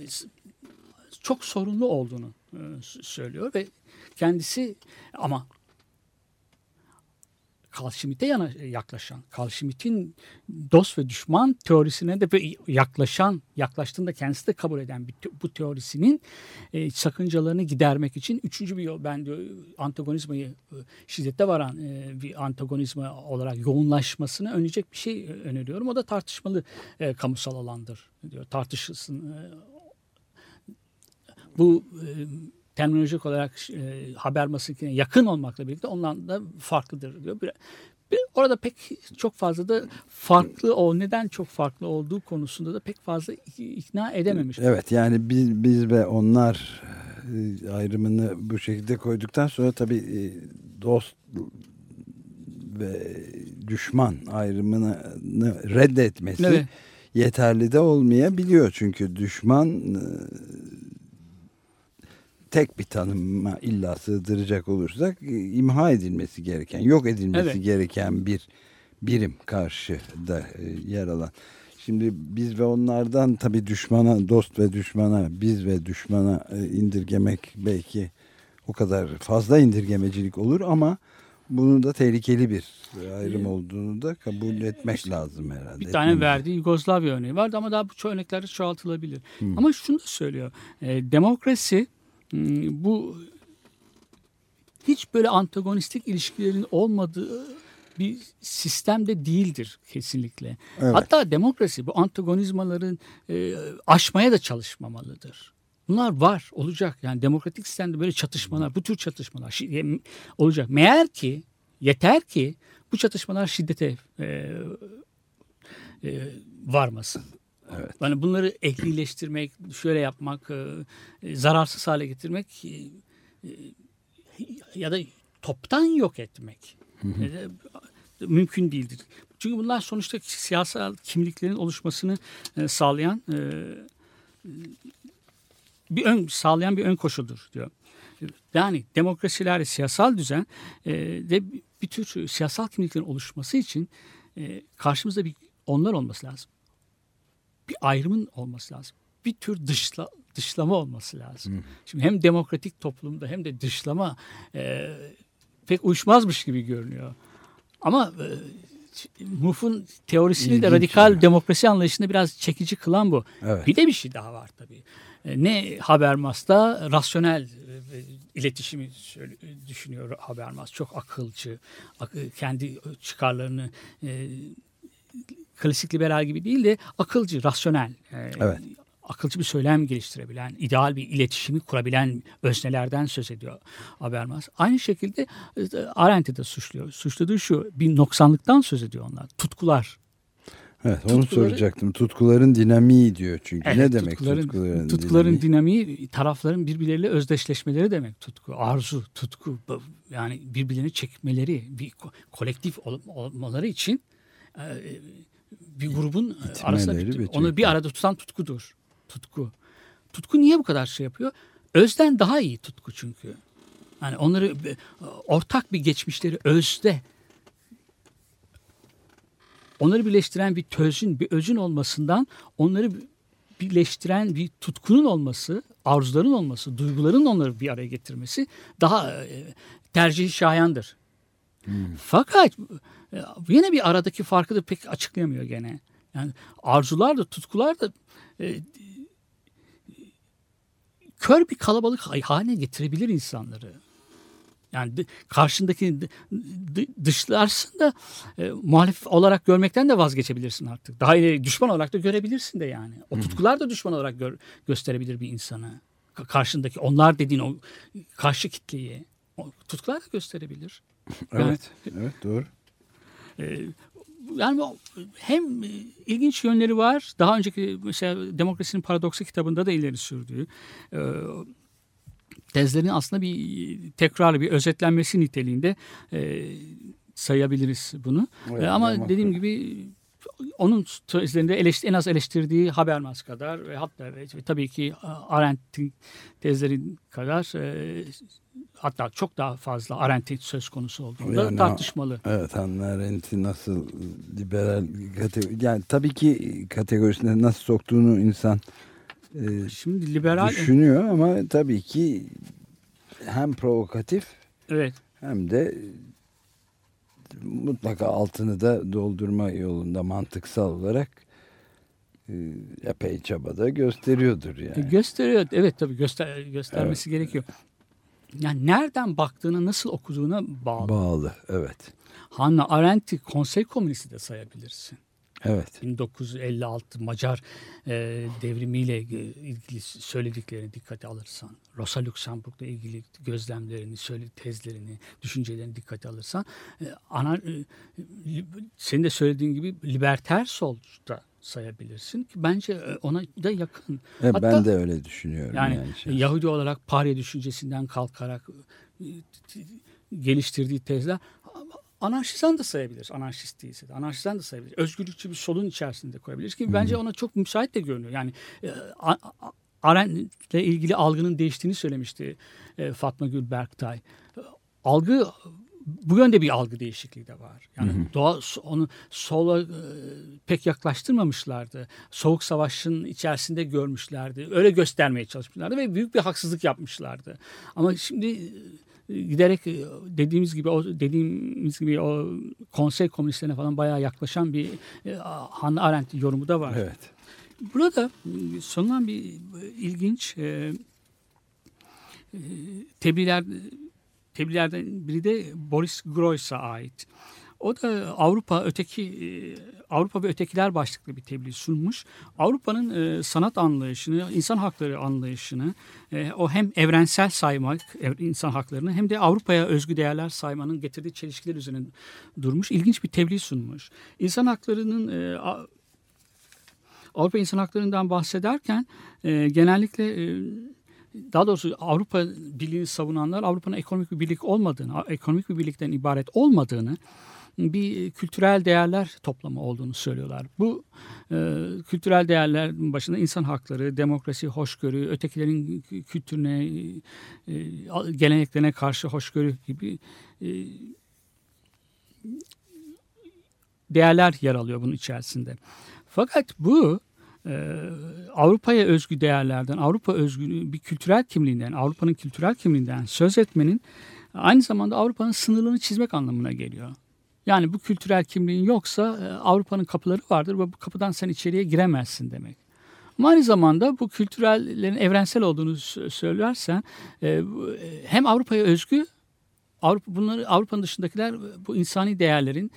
Speaker 2: çok sorunlu olduğunu söylüyor ve kendisi ama Carl Schmitt'e yana yaklaşan, Carl Schmitt'in dost ve düşman teorisine de yaklaşan, yaklaştığında kendisi de kabul eden bu teorisinin e, sakıncalarını gidermek için üçüncü bir yol, ben diyor antagonizmayı e, şiddete varan e, bir antagonizma olarak yoğunlaşmasını önleyecek bir şey e, öneriyorum. O da tartışmalı e, kamusal alandır diyor. Tartışılsın. E, bu e, terminolojik olarak e, haber masasına yakın olmakla birlikte ondan da farklıdır diyor. Bir, bir, orada pek çok fazla da farklı o neden çok farklı olduğu konusunda da pek fazla ikna edememiş.
Speaker 1: Evet yani biz, biz ve onlar e, ayrımını bu şekilde koyduktan sonra tabii e, dost ve düşman ayrımını reddetmesi
Speaker 2: Evet.
Speaker 1: yeterli de olmayabiliyor. Çünkü düşman e, tek bir tanıma illa sığdıracak olursak e, imha edilmesi gereken, yok edilmesi
Speaker 2: Evet.
Speaker 1: gereken bir birim karşıda e, yer alan. Şimdi biz ve onlardan tabii düşmana, dost ve düşmana, biz ve düşmana e, indirgemek belki o kadar fazla indirgemecilik olur ama bunun da tehlikeli bir ayrım
Speaker 2: Ee,
Speaker 1: olduğunu da kabul etmek lazım herhalde.
Speaker 2: Bir tane
Speaker 1: Etmemiz-
Speaker 2: verdiği Yugoslavya örneği vardı ama daha bu örnekler çoğaltılabilir. Ama şunu da söylüyor. E, demokrasi bu hiç böyle antagonistik ilişkilerin olmadığı bir sistemde değildir kesinlikle.
Speaker 1: Evet.
Speaker 2: Hatta demokrasi bu antagonizmaların e, aşmaya da çalışmamalıdır. Bunlar var, olacak. Yani demokratik sistemde böyle çatışmalar, bu tür çatışmalar olacak. Meğer ki, yeter ki bu çatışmalar şiddete e, e, varmasın.
Speaker 1: Evet.
Speaker 2: Yani bunları ehlileştirmek, şöyle yapmak, e, e, zararsız hale getirmek e, e, ya da toptan yok etmek e, mümkün değildir. Çünkü bunlar sonuçta siyasal kimliklerin oluşmasını e, sağlayan e, bir ön sağlayan bir ön koşuldur diyor. Yani demokrasilerde siyasal düzen e, de bir tür siyasal kimliklerin oluşması için e, karşımızda bir onlar olması lazım. Bir ayrımın olması lazım. Bir tür dışla, dışlama olması lazım. Şimdi hem demokratik toplumda hem de dışlama e, pek uyuşmazmış gibi görünüyor. Ama e, Muff'un teorisini
Speaker 1: İlginç
Speaker 2: de radikal
Speaker 1: yani.
Speaker 2: demokrasi anlayışında biraz çekici kılan bu.
Speaker 1: Evet.
Speaker 2: Bir de bir şey daha var tabii. E, Ne Habermas'ta rasyonel e, iletişimi söyle- düşünüyor Habermas. Çok akılcı, ak- kendi çıkarlarını e, klasik liberal gibi değil de akılcı, rasyonel. e,
Speaker 1: Evet.
Speaker 2: Akılcı bir söylem geliştirebilen, ideal bir iletişimi kurabilen öznelerden söz ediyor Habermas. Aynı şekilde e, Arendt'i de suçluyor. Suçladığı şu, bir noksanlıktan söz ediyor onlar. Tutkular.
Speaker 1: Evet onu
Speaker 2: Tutkuları-
Speaker 1: soracaktım. Tutkuların dinamiği diyor çünkü.
Speaker 2: Evet,
Speaker 1: ne demek
Speaker 2: tutkuların,
Speaker 1: tutkuların,
Speaker 2: tutkuların
Speaker 1: dinamiği?
Speaker 2: dinamiği tarafların birbirleriyle özdeşleşmeleri demek tutku. Arzu, tutku yani birbirlerini çekmeleri, bir ko- kolektif ol- olmaları için e, bir grubun e, arasında
Speaker 1: İtmeleri
Speaker 2: bir, onu bir arada tutan tutkudur. Tutku. Tutku niye bu kadar şey yapıyor? Özden daha iyi tutku çünkü. Yani onları e, ortak bir geçmişleri özde onları birleştiren bir tözün, bir özün olmasından onları birleştiren bir tutkunun olması, arzuların olması, duyguların onları bir araya getirmesi daha e, tercih şayandır. Fakat e, yine bir aradaki farkı da pek açıklayamıyor gene. Yani arzular da tutkular da e, kör bir kalabalık haline getirebilir insanları. Yani dı- karşındaki dı- dı- dışlarsın da e, muhalif olarak görmekten de vazgeçebilirsin artık. Daha ileri düşman olarak da görebilirsin de yani. O tutkular da düşman olarak gör- gösterebilir bir insanı. Ka- karşındaki onlar dediğin o karşı kitleyi. O tutkular da gösterebilir. Yani-
Speaker 1: Evet, evet doğru.
Speaker 2: Ee, yani hem ilginç yönleri var. Daha önceki mesela Demokrasinin Paradoksu kitabında da ileri sürdüğü e, tezlerin aslında bir tekrarı, bir özetlenmesi niteliğinde e, sayabiliriz bunu.
Speaker 1: Evet,
Speaker 2: ama dediğim gibi onun tezlerinde eleştir, en az eleştirdiği Habermas kadar ve hatta ve tabii ki Arendt'in tezleri kadar e, hatta çok daha fazla Arendt'in söz konusu olduğunda
Speaker 1: Yani
Speaker 2: tartışmalı.
Speaker 1: Evet Hannah Arendt'i nasıl liberal kategori yani tabii ki kategorisine nasıl soktuğunu insan e,
Speaker 2: Şimdi liberal
Speaker 1: düşünüyor ama tabii ki hem provokatif
Speaker 2: evet
Speaker 1: hem de mutlaka altını da doldurma yolunda mantıksal olarak e, epey çabada gösteriyordur yani.
Speaker 2: gösteriyor. Evet tabii göster göstermesi gerekiyor. Yani nereden baktığına, nasıl okuduğuna bağlı.
Speaker 1: Bağlı evet.
Speaker 2: Hannah Arendt'i konsey komünisti de sayabilirsin.
Speaker 1: Evet.
Speaker 2: 1956 Macar e, devrimiyle e, ilgili söylediklerini dikkate alırsan, Rosa Luxemburg'la ilgili gözlemlerini, söyledi tezlerini, düşüncelerini dikkate alırsan, e, ana, e, senin de söylediğin gibi liberter sol da sayabilirsin ki bence e, ona da yakın.
Speaker 1: E,
Speaker 2: Hatta-
Speaker 1: ben de öyle düşünüyorum.
Speaker 2: Yani,
Speaker 1: Yani, şey.
Speaker 2: Yahudi olarak Parya düşüncesinden kalkarak e, geliştirdiği tezler anarşizan da sayabilir. Anarşist değilse de. Anarşizan da sayabilir. Özgürlükçü bir solun içerisinde koyabiliriz ki bence ona çok müsait de görünüyor. Yani e, A- A- Arendt'le ilgili algının değiştiğini söylemişti e, Fatma Gül Berktay. E, Algı bu yönde bir algı değişikliği de var. Yani doğa onu sola e, pek yaklaştırmamışlardı. Soğuk savaşın içerisinde görmüşlerdi. Öyle göstermeye çalışmışlardı ve büyük bir haksızlık yapmışlardı. Ama şimdi e, giderek e, dediğimiz gibi o dediğimiz gibi o konsey komünistlerine falan bayağı yaklaşan bir e, Hannah Arendt yorumu da var.
Speaker 1: Evet.
Speaker 2: Burada e, sunulan bir e, ilginç e, e, tebliğler tebliğlerden biri de Boris Groys'a ait. O da Avrupa öteki e, Avrupa ve ötekiler başlıklı bir tebliğ sunmuş. Avrupa'nın e, sanat anlayışını, insan hakları anlayışını e, o hem evrensel saymak insan haklarını hem de Avrupa'ya özgü değerler saymanın getirdiği çelişkiler üzerine durmuş. İlginç bir tebliğ sunmuş. İnsan haklarının Avrupa İnsan Hakları'ndan bahsederken genellikle daha doğrusu Avrupa Birliği'ni savunanlar Avrupa'nın ekonomik bir birlik olmadığını, ekonomik bir birlikten ibaret olmadığını, bir kültürel değerler toplamı olduğunu söylüyorlar. Bu e, kültürel değerlerin başında insan hakları, demokrasi, hoşgörü, ötekilerin kü- kültürüne, e, geleneklerine karşı hoşgörü gibi e, değerler yer alıyor bunun içerisinde. Fakat bu e, Avrupa'ya özgü değerlerden, Avrupa özgü bir kültürel kimliğinden, Avrupa'nın kültürel kimliğinden söz etmenin aynı zamanda Avrupa'nın sınırlarını çizmek anlamına geliyor. Yani bu kültürel kimliğin yoksa e, Avrupa'nın kapıları vardır ve bu kapıdan sen içeriye giremezsin demek. Ama aynı zamanda bu kültürellerin evrensel olduğunu sö- söylersen e, e, hem Avrupa'ya özgü Avrupa bunları Avrupa'nın dışındakiler bu insani değerlerin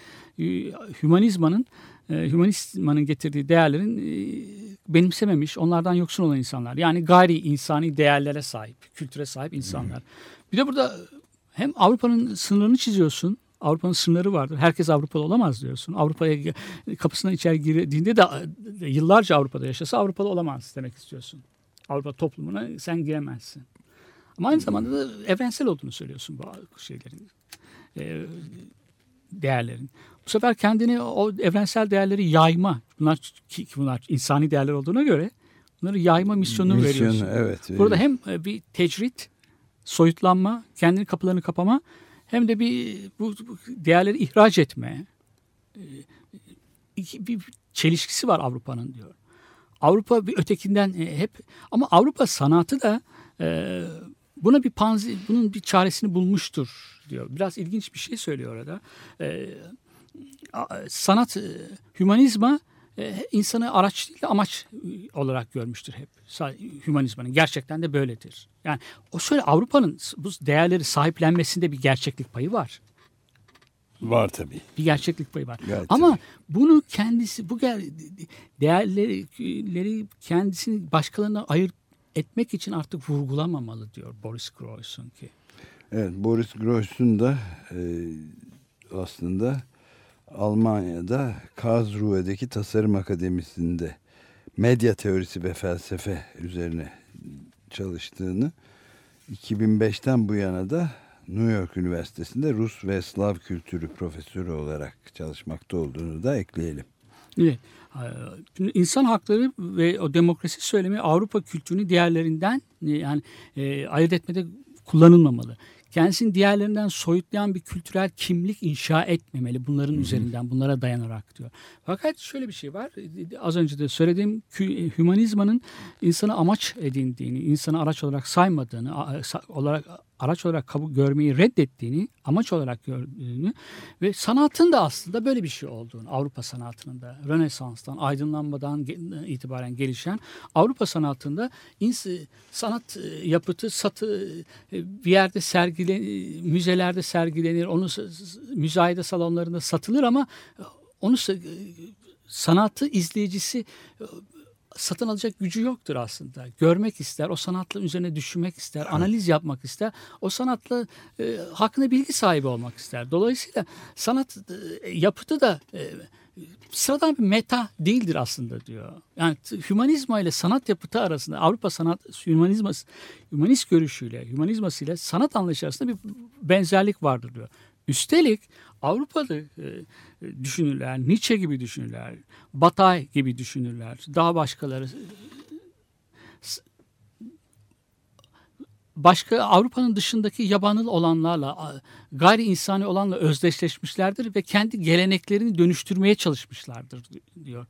Speaker 2: hümanizmanın hümanizmanın getirdiği değerlerin benimsememiş, onlardan yoksun olan insanlar. Yani gayri insani değerlere sahip, kültüre sahip insanlar. Bir de burada hem Avrupa'nın sınırlarını çiziyorsun. Avrupa'nın sınırları vardır. Herkes Avrupalı olamaz diyorsun. Avrupa'ya kapısından içeri girdiğinde de e, yıllarca Avrupa'da yaşasa Avrupalı olamaz demek istiyorsun. Avrupa toplumuna sen giremezsin. Ama aynı zamanda da evrensel olduğunu söylüyorsun bu şeylerin. e, değerlerin. Bu sefer kendini o evrensel değerleri yayma. Bunlar ki bunlar insani değerler olduğuna göre bunları yayma misyonu,
Speaker 1: Misyonu,
Speaker 2: veriyorsun.
Speaker 1: evet,
Speaker 2: Burada hem e, bir tecrit, soyutlanma, kendini kapılarını kapama hem de bir bu, değerleri ihraç etme. e, bir çelişkisi var Avrupa'nın diyor. Avrupa bir ötekinden e, hep ama Avrupa sanatı da e, buna bir panzi, bunun bir çaresini bulmuştur diyor. Biraz ilginç bir şey söylüyor orada. Sanat, hümanizma insanı araç değil de amaç e, olarak görmüştür hep. Hümanizmanın gerçekten de böyledir. Yani o şöyle Avrupa'nın bu değerleri sahiplenmesinde bir gerçeklik payı var.
Speaker 1: Var tabii.
Speaker 2: Bir gerçeklik payı var.
Speaker 1: Gayet
Speaker 2: Ama
Speaker 1: tabii.
Speaker 2: bunu kendisi bu değerleri kendisini başkalarına ayırt etmek için artık vurgulamamalı diyor Boris Groys'un ki.
Speaker 1: Evet Boris Groys'un da e, aslında Almanya'da Karlsruhe'deki Tasarım Akademisi'nde medya teorisi ve felsefe üzerine çalıştığını 2005'ten bu yana da New York Üniversitesi'nde Rus ve Slav kültürü profesörü olarak çalışmakta olduğunu da ekleyelim.
Speaker 2: Evet. Şimdi insan hakları ve o demokrasi söylemi Avrupa kültürünü diğerlerinden yani e, ayırt etmede kullanılmamalı. Kendisini diğerlerinden soyutlayan bir kültürel kimlik inşa etmemeli bunların Hı-hı. üzerinden, bunlara dayanarak diyor. Fakat şöyle bir şey var. Az önce de söylediğim hümanizmanın insanı amaç edindiğini, insanı araç olarak saymadığını, olarak araç olarak kabul görmeyi reddettiğini, amaç olarak gördüğünü ve sanatın da aslında böyle bir şey olduğunu, Avrupa sanatının da Rönesans'tan, aydınlanmadan itibaren gelişen Avrupa sanatında sanat e, yapıtı, satı e, bir yerde sergilenir, müzelerde sergilenir, onu müzayede salonlarında satılır ama onu sanatı izleyicisi satın alacak gücü yoktur aslında. Görmek ister, o sanatla üzerine düşünmek ister, evet. analiz yapmak ister. O sanatla e, hakkında bilgi sahibi olmak ister. Dolayısıyla sanat e, yapıtı da e, sıradan bir meta değildir aslında diyor. Yani hümanizma ile sanat yapıtı arasında Avrupa sanat hümanizma hümanist görüşüyle, hümanizması ile sanat anlayışı arasında bir benzerlik vardır diyor. Üstelik Avrupa'da e, düşünürler, Nietzsche gibi düşünürler, Batay gibi düşünürler, daha başkaları başka Avrupa'nın dışındaki yabanıl olanlarla, gayri insani olanla özdeşleşmişlerdir ve kendi geleneklerini dönüştürmeye çalışmışlardır diyor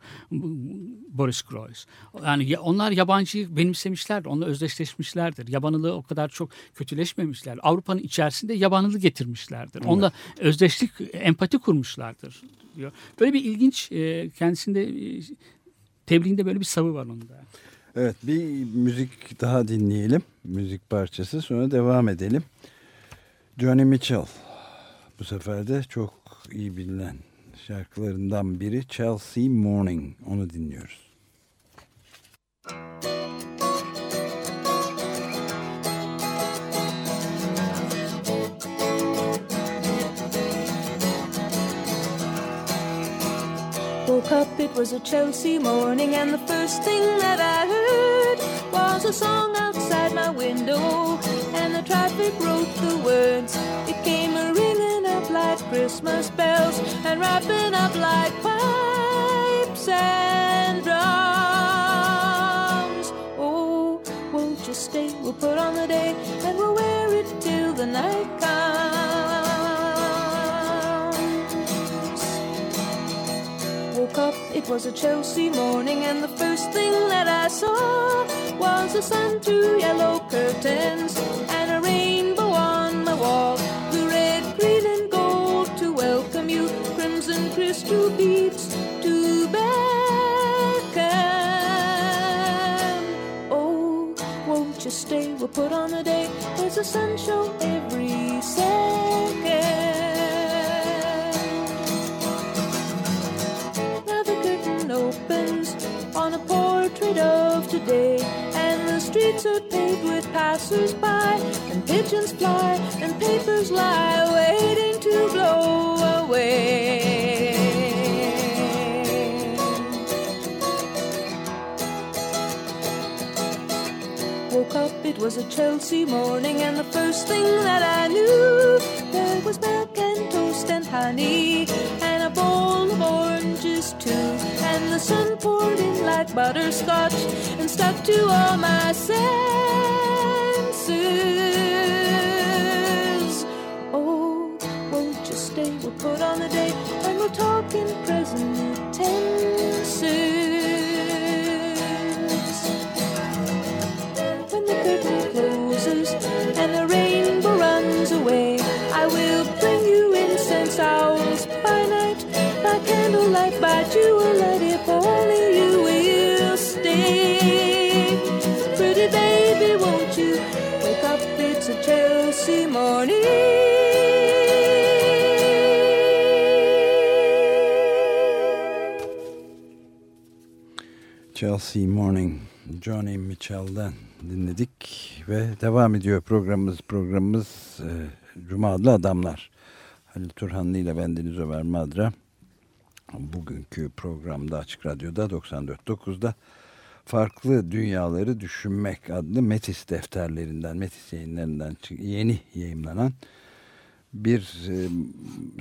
Speaker 2: Boris Groys. Yani onlar yabancıyı benimsemişlerdir, onunla özdeşleşmişlerdir. Yabanılığı o kadar çok kötüleşmemişler. Avrupa'nın içerisinde yabanılı getirmişlerdir. Evet. Onunla özdeşlik, empati kurmuşlardır diyor. Böyle bir ilginç e, kendisinde e, tebliğinde böyle bir savı var onda.
Speaker 1: Evet bir müzik daha dinleyelim. Müzik parçası sonra devam edelim. Johnny Mitchell bu sefer de çok iyi bilinen şarkılarından biri Chelsea Morning onu dinliyoruz.
Speaker 4: Up, it was a Chelsea morning, and the first thing that I heard was a song outside my window, and the traffic wrote the words. It came a ringing up like Christmas bells, and wrapping up like pipes and drums. Oh, won't you stay? We'll put on the day, and we'll wear it till the night woke up, it was a Chelsea morning, and the first thing that I saw was the sun through yellow curtains and a rainbow on my wall. The red, green, and gold to welcome you, crimson crystal beads to beckon. Oh, won't you stay? We'll put on a day. There's a sun show today. And the streets are paved with passers-by, and pigeons fly, and papers lie, waiting to blow away. Woke up, it was a Chelsea morning, and the first thing that I knew, there was milk and toast and honey, and The sun poured in like butterscotch and stuck to all my senses. Chelsea Morning
Speaker 1: Johnny Mitchell'den dinledik ve devam ediyor programımız programımız e, Cuma adlı adamlar. Halil Turhanlı ile bendeniz Ömer Madra bugünkü programda Açık Radyo'da 94.9'da Farklı Dünyaları Düşünmek adlı Metis defterlerinden, Metis yayınlarından yeni yayınlanan bir e,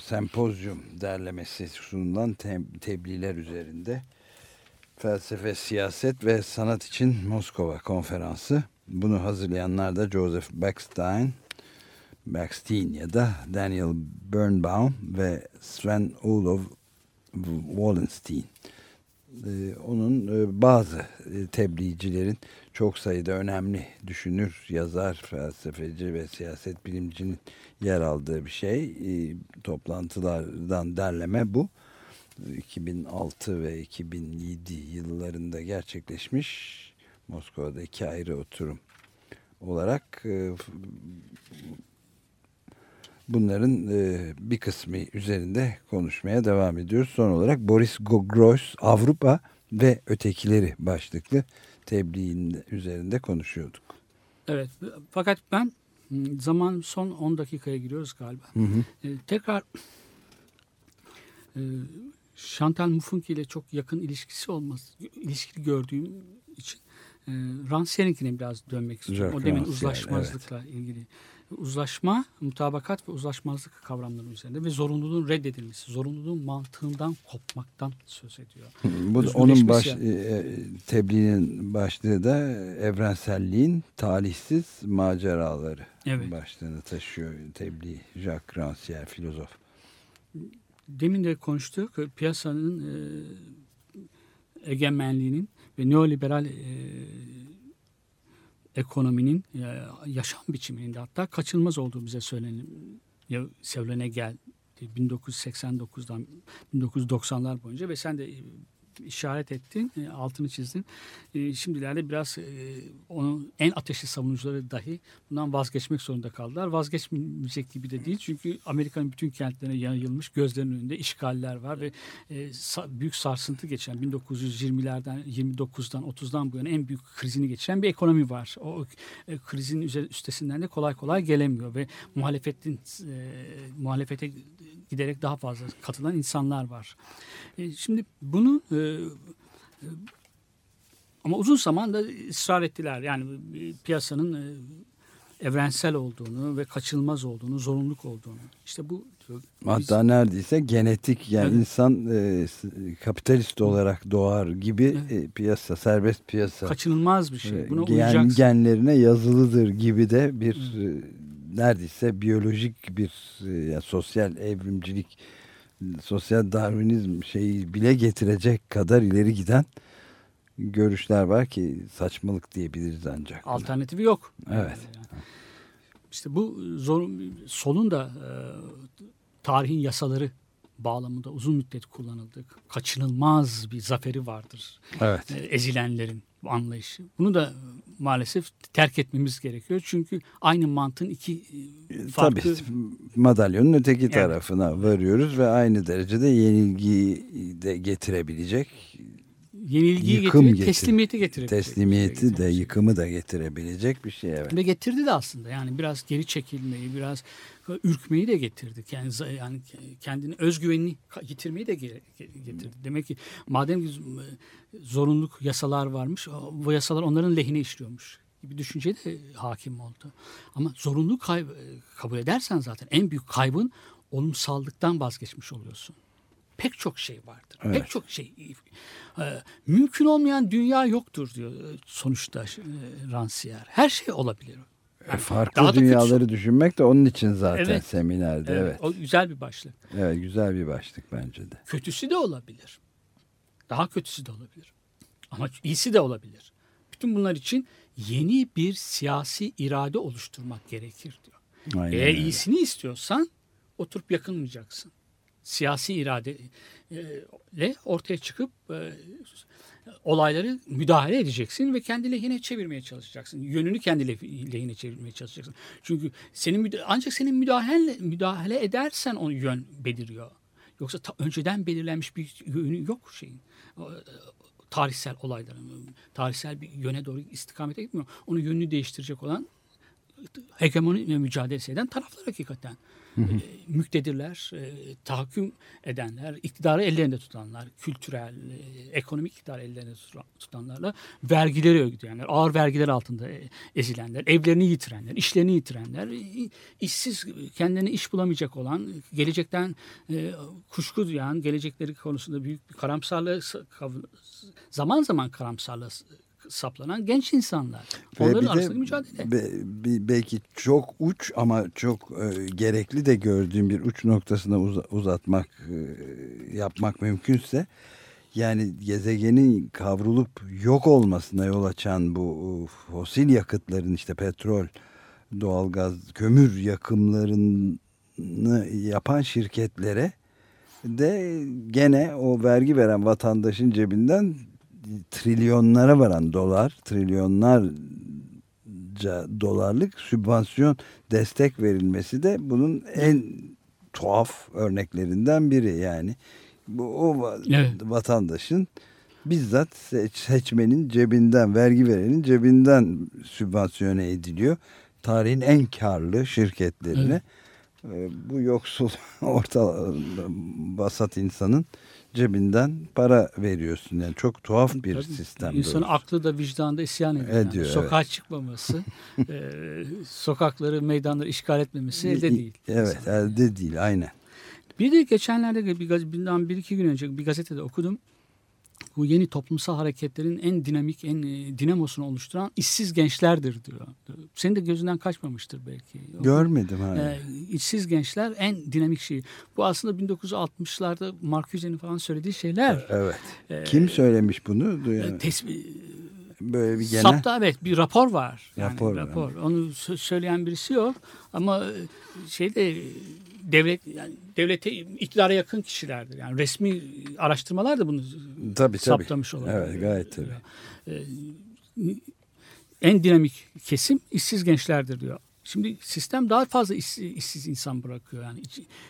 Speaker 1: sempozyum derlemesi sunulan te tebliğler üzerinde felsefe, siyaset ve sanat için Moskova konferansı. Bunu hazırlayanlar da Joseph Backstein, Backstein ya da Daniel Birnbaum ve Sven Olof Wallenstein. Ee, onun e, bazı e, tebliğcilerin çok sayıda önemli düşünür, yazar, felsefeci ve siyaset bilimcinin yer aldığı bir şey. E, toplantılardan derleme bu. 2006 ve 2007 yıllarında gerçekleşmiş Moskova'da iki ayrı oturum olarak e, bunların e, bir kısmı üzerinde konuşmaya devam ediyoruz. Son olarak Boris Groys Avrupa ve Ötekileri başlıklı tebliğin üzerinde konuşuyorduk.
Speaker 2: Evet fakat ben hmm, zaman son 10 dakikaya giriyoruz galiba.
Speaker 1: Hı hı.
Speaker 2: Ee, tekrar e, Chantal Mouffe ile çok yakın ilişkisi olması, ilişkili gördüğüm için e, Rancière'inkine biraz dönmek istiyorum.
Speaker 1: Jacques
Speaker 2: o demin uzlaşmazlıkla ilgili. Uzlaşma, mutabakat ve uzlaşmazlık kavramları üzerinde ve zorunluluğun reddedilmesi, zorunluluğun mantığından kopmaktan söz ediyor.
Speaker 1: Bu da onun baş, e, e, tebliğinin başlığı da evrenselliğin talihsiz maceraları
Speaker 2: Evet.
Speaker 1: başlığını taşıyor tebliğ Jacques Rancière filozof.
Speaker 2: Demin de konuştuk. Piyasanın e, egemenliğinin ve neoliberal e, ekonominin e, yaşam biçiminin de hatta kaçınılmaz olduğu bize söylenen ya, söylene geldi. 1989'dan 1990'lar boyunca ve sen de e, işaret ettin, e, altını çizdin. E, Şimdilerde biraz e, onun en ateşli savunucuları dahi bundan vazgeçmek zorunda kaldılar. Vazgeçmeyecek gibi de değil. Çünkü Amerika'nın bütün kentlerine yayılmış gözlerinin önünde işgaller var ve e, büyük sarsıntı geçen 1920'lerden 29'dan 30'dan bu yana en büyük krizini geçiren bir ekonomi var. O e, krizin üstesinden de kolay kolay gelemiyor ve muhalefetin e, muhalefete giderek daha fazla katılan insanlar var. Şimdi bunu e, ama uzun zaman da ısrar ettiler. Yani piyasanın e, evrensel olduğunu ve kaçınılmaz olduğunu, zorunluluk olduğunu. İşte bu diyor, biz-
Speaker 1: Hatta neredeyse genetik yani
Speaker 2: Evet.
Speaker 1: insan e, kapitalist olarak doğar gibi e, piyasa serbest piyasa
Speaker 2: kaçınılmaz bir
Speaker 1: e,
Speaker 2: şey. Buna
Speaker 1: gen-
Speaker 2: uyacaksın.
Speaker 1: genlerine yazılıdır gibi de bir e, neredeyse biyolojik bir e, yani sosyal evrimcilik sosyal darwinizm şeyi bile getirecek kadar ileri giden görüşler var ki saçmalık diyebiliriz ancak.
Speaker 2: Alternatifi yok.
Speaker 1: Evet.
Speaker 2: Yani İşte bu zor, solun da e, tarihin yasaları bağlamında uzun müddet kullanıldık. Kaçınılmaz bir zaferi vardır.
Speaker 1: Evet.
Speaker 2: E, ezilenlerin bu anlayışı. Bunu da maalesef terk etmemiz gerekiyor. Çünkü aynı mantığın iki e, farklı...
Speaker 1: Tabii madalyonun öteki
Speaker 2: Evet.
Speaker 1: tarafına varıyoruz ve aynı derecede yenilgiyi de getirebilecek
Speaker 2: yenilgiyi
Speaker 1: Yıkım
Speaker 2: getirip
Speaker 1: getir-
Speaker 2: teslimiyeti getirebilecek.
Speaker 1: teslimiyeti
Speaker 2: şey
Speaker 1: de
Speaker 2: getirecek.
Speaker 1: yıkımı da getirebilecek bir şey evet.
Speaker 2: Ve getirdi de aslında yani biraz geri çekilmeyi, biraz ürkmeyi de getirdi. Yani, yani kendini özgüvenini yitirmeyi de ge- ge- getirdi. Demek ki madem ki zorunluluk yasalar varmış, bu yasalar onların lehine işliyormuş gibi düşünce de hakim oldu. Ama zorunluluk kabul edersen zaten en büyük kaybın olumsallıktan vazgeçmiş oluyorsun. Pek çok şey vardır.
Speaker 1: Evet.
Speaker 2: Pek çok şey. Ee, mümkün olmayan dünya yoktur diyor e, sonuçta e, Rancière. Her şey olabilir.
Speaker 1: E,
Speaker 2: Yani
Speaker 1: Farklı
Speaker 2: daha da
Speaker 1: dünyaları düşünmek de onun için zaten
Speaker 2: Evet.
Speaker 1: seminerde
Speaker 2: Evet,
Speaker 1: evet.
Speaker 2: O güzel bir başlık.
Speaker 1: Evet güzel bir başlık bence de.
Speaker 2: Kötüsü de olabilir. Daha kötüsü de olabilir. Ama iyisi de olabilir. Bütün bunlar için yeni bir siyasi irade oluşturmak gerekir diyor.
Speaker 1: Aynen
Speaker 2: Eğer
Speaker 1: öyle.
Speaker 2: iyisini istiyorsan oturup yakınmayacaksın. Siyasi irade e, ortaya çıkıp e, olayları müdahale edeceksin ve kendi lehine çevirmeye çalışacaksın. Yönünü kendi leh- lehine çevirmeye çalışacaksın. Çünkü senin ancak senin müdahale müdahale edersen o yön beliriyor. Yoksa ta- önceden belirlenmiş bir yönü yok şeyin. E, tarihsel olayların tarihsel bir yöne doğru istikamete gitmiyor. Onun yönünü değiştirecek olan hegemoni mücadelesi eden taraflar hakikaten. E, müktedirler, e, tahakküm edenler, iktidarı ellerinde tutanlar, kültürel, ekonomik iktidarı ellerinde tutan- tutanlarla vergileri örgütleyenler, ağır vergiler altında ezilenler, evlerini yitirenler, işlerini yitirenler, işsiz, kendine iş bulamayacak olan, gelecekten kuşku duyan, gelecekleri konusunda büyük bir karamsarlığı, zaman zaman karamsarlığı saplanan genç insanlar. Onların arasındaki mücadele.
Speaker 1: be- bir- belki çok uç ama çok e, gerekli de gördüğüm bir uç noktasına uza- uzatmak e, yapmak mümkünse yani gezegenin kavrulup yok olmasına yol açan bu e, fosil yakıtların işte petrol, doğalgaz, kömür yakımlarını yapan şirketlere de gene o vergi veren vatandaşın cebinden trilyonlara varan dolar, trilyonlarca dolarlık sübvansiyon destek verilmesi de bunun en tuhaf örneklerinden biri yani. Bu o
Speaker 2: Evet.
Speaker 1: vatandaşın bizzat seç- seçmenin cebinden, vergi verenin cebinden sübvansiyone ediliyor. Tarihin en karlı şirketlerine. Ee, Bu yoksul orta basat insanın cebinden para veriyorsun. Yani çok tuhaf bir
Speaker 2: Tabii.
Speaker 1: sistem.
Speaker 2: İnsanın
Speaker 1: doğrusu.
Speaker 2: aklı da vicdanı da isyan ediyor. yani.
Speaker 1: Ediyor,
Speaker 2: Sokağa çıkmaması, e, sokakları, meydanları işgal etmemesi elde değil.
Speaker 1: Evet elde değil aynen.
Speaker 2: Bir de geçenlerde bir, bundan bir iki gün önce bir gazetede okudum. Bu yeni toplumsal hareketlerin en dinamik, en e, dinamosunu oluşturan işsiz gençlerdir diyor. Senin de gözünden kaçmamıştır belki.
Speaker 1: Görmedim ha.
Speaker 2: E, işsiz gençler en dinamik şey. Bu aslında 1960'larda Marcuse'nin falan söylediği şeyler.
Speaker 1: Evet.
Speaker 2: E,
Speaker 1: Kim söylemiş bunu?
Speaker 2: e,
Speaker 1: Duyamadım.
Speaker 2: tespit,
Speaker 1: Böyle bir genel.
Speaker 2: Sapta evet bir rapor var. Yani
Speaker 1: Rapor
Speaker 2: rapor.
Speaker 1: var.
Speaker 2: Onu sö- söyleyen birisi yok ama e, şeyde devlet yani devlete iktidara yakın kişilerdir. Yani resmi araştırmalar da bunu
Speaker 1: Tabii tabii.
Speaker 2: saptamış olabilir.
Speaker 1: Evet gayet tabii.
Speaker 2: Ee, en dinamik kesim işsiz gençlerdir diyor. Şimdi sistem daha fazla işsiz, işsiz insan bırakıyor. Yani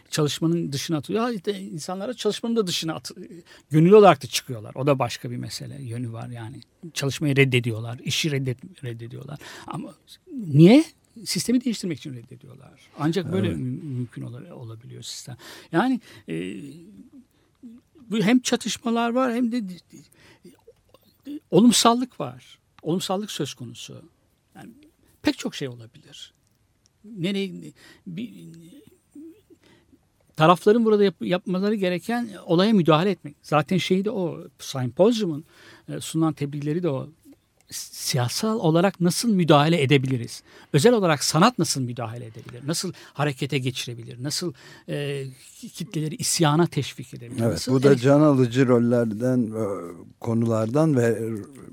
Speaker 2: çalışmanın dışına atıyor. İşte insanlara çalışmanın da dışına at, gönüllü olarak da çıkıyorlar. O da başka bir mesele. Yönü var yani. Çalışmayı reddediyorlar. işi reddet, reddediyorlar. Ama niye? Sistemi değiştirmek için reddediyorlar. Ancak böyle mü- mümkün ola- olabiliyor sistem. Yani e, bu hem çatışmalar var hem de olumsallık var. Olumsallık söz konusu. Yani pek çok şey olabilir. Nereye bir, tarafların burada yap- yapmaları gereken olaya müdahale etmek. Zaten şeyi de o sempozyumun e, sunulan tebliğleri de o siyasal olarak nasıl müdahale edebiliriz? Özel olarak sanat nasıl müdahale edebilir? Nasıl harekete geçirebilir? Nasıl e, kitleleri isyana teşvik edebilir?
Speaker 1: Evet,
Speaker 2: Nasıl
Speaker 1: bu da can alıcı rollerden, e, konulardan ve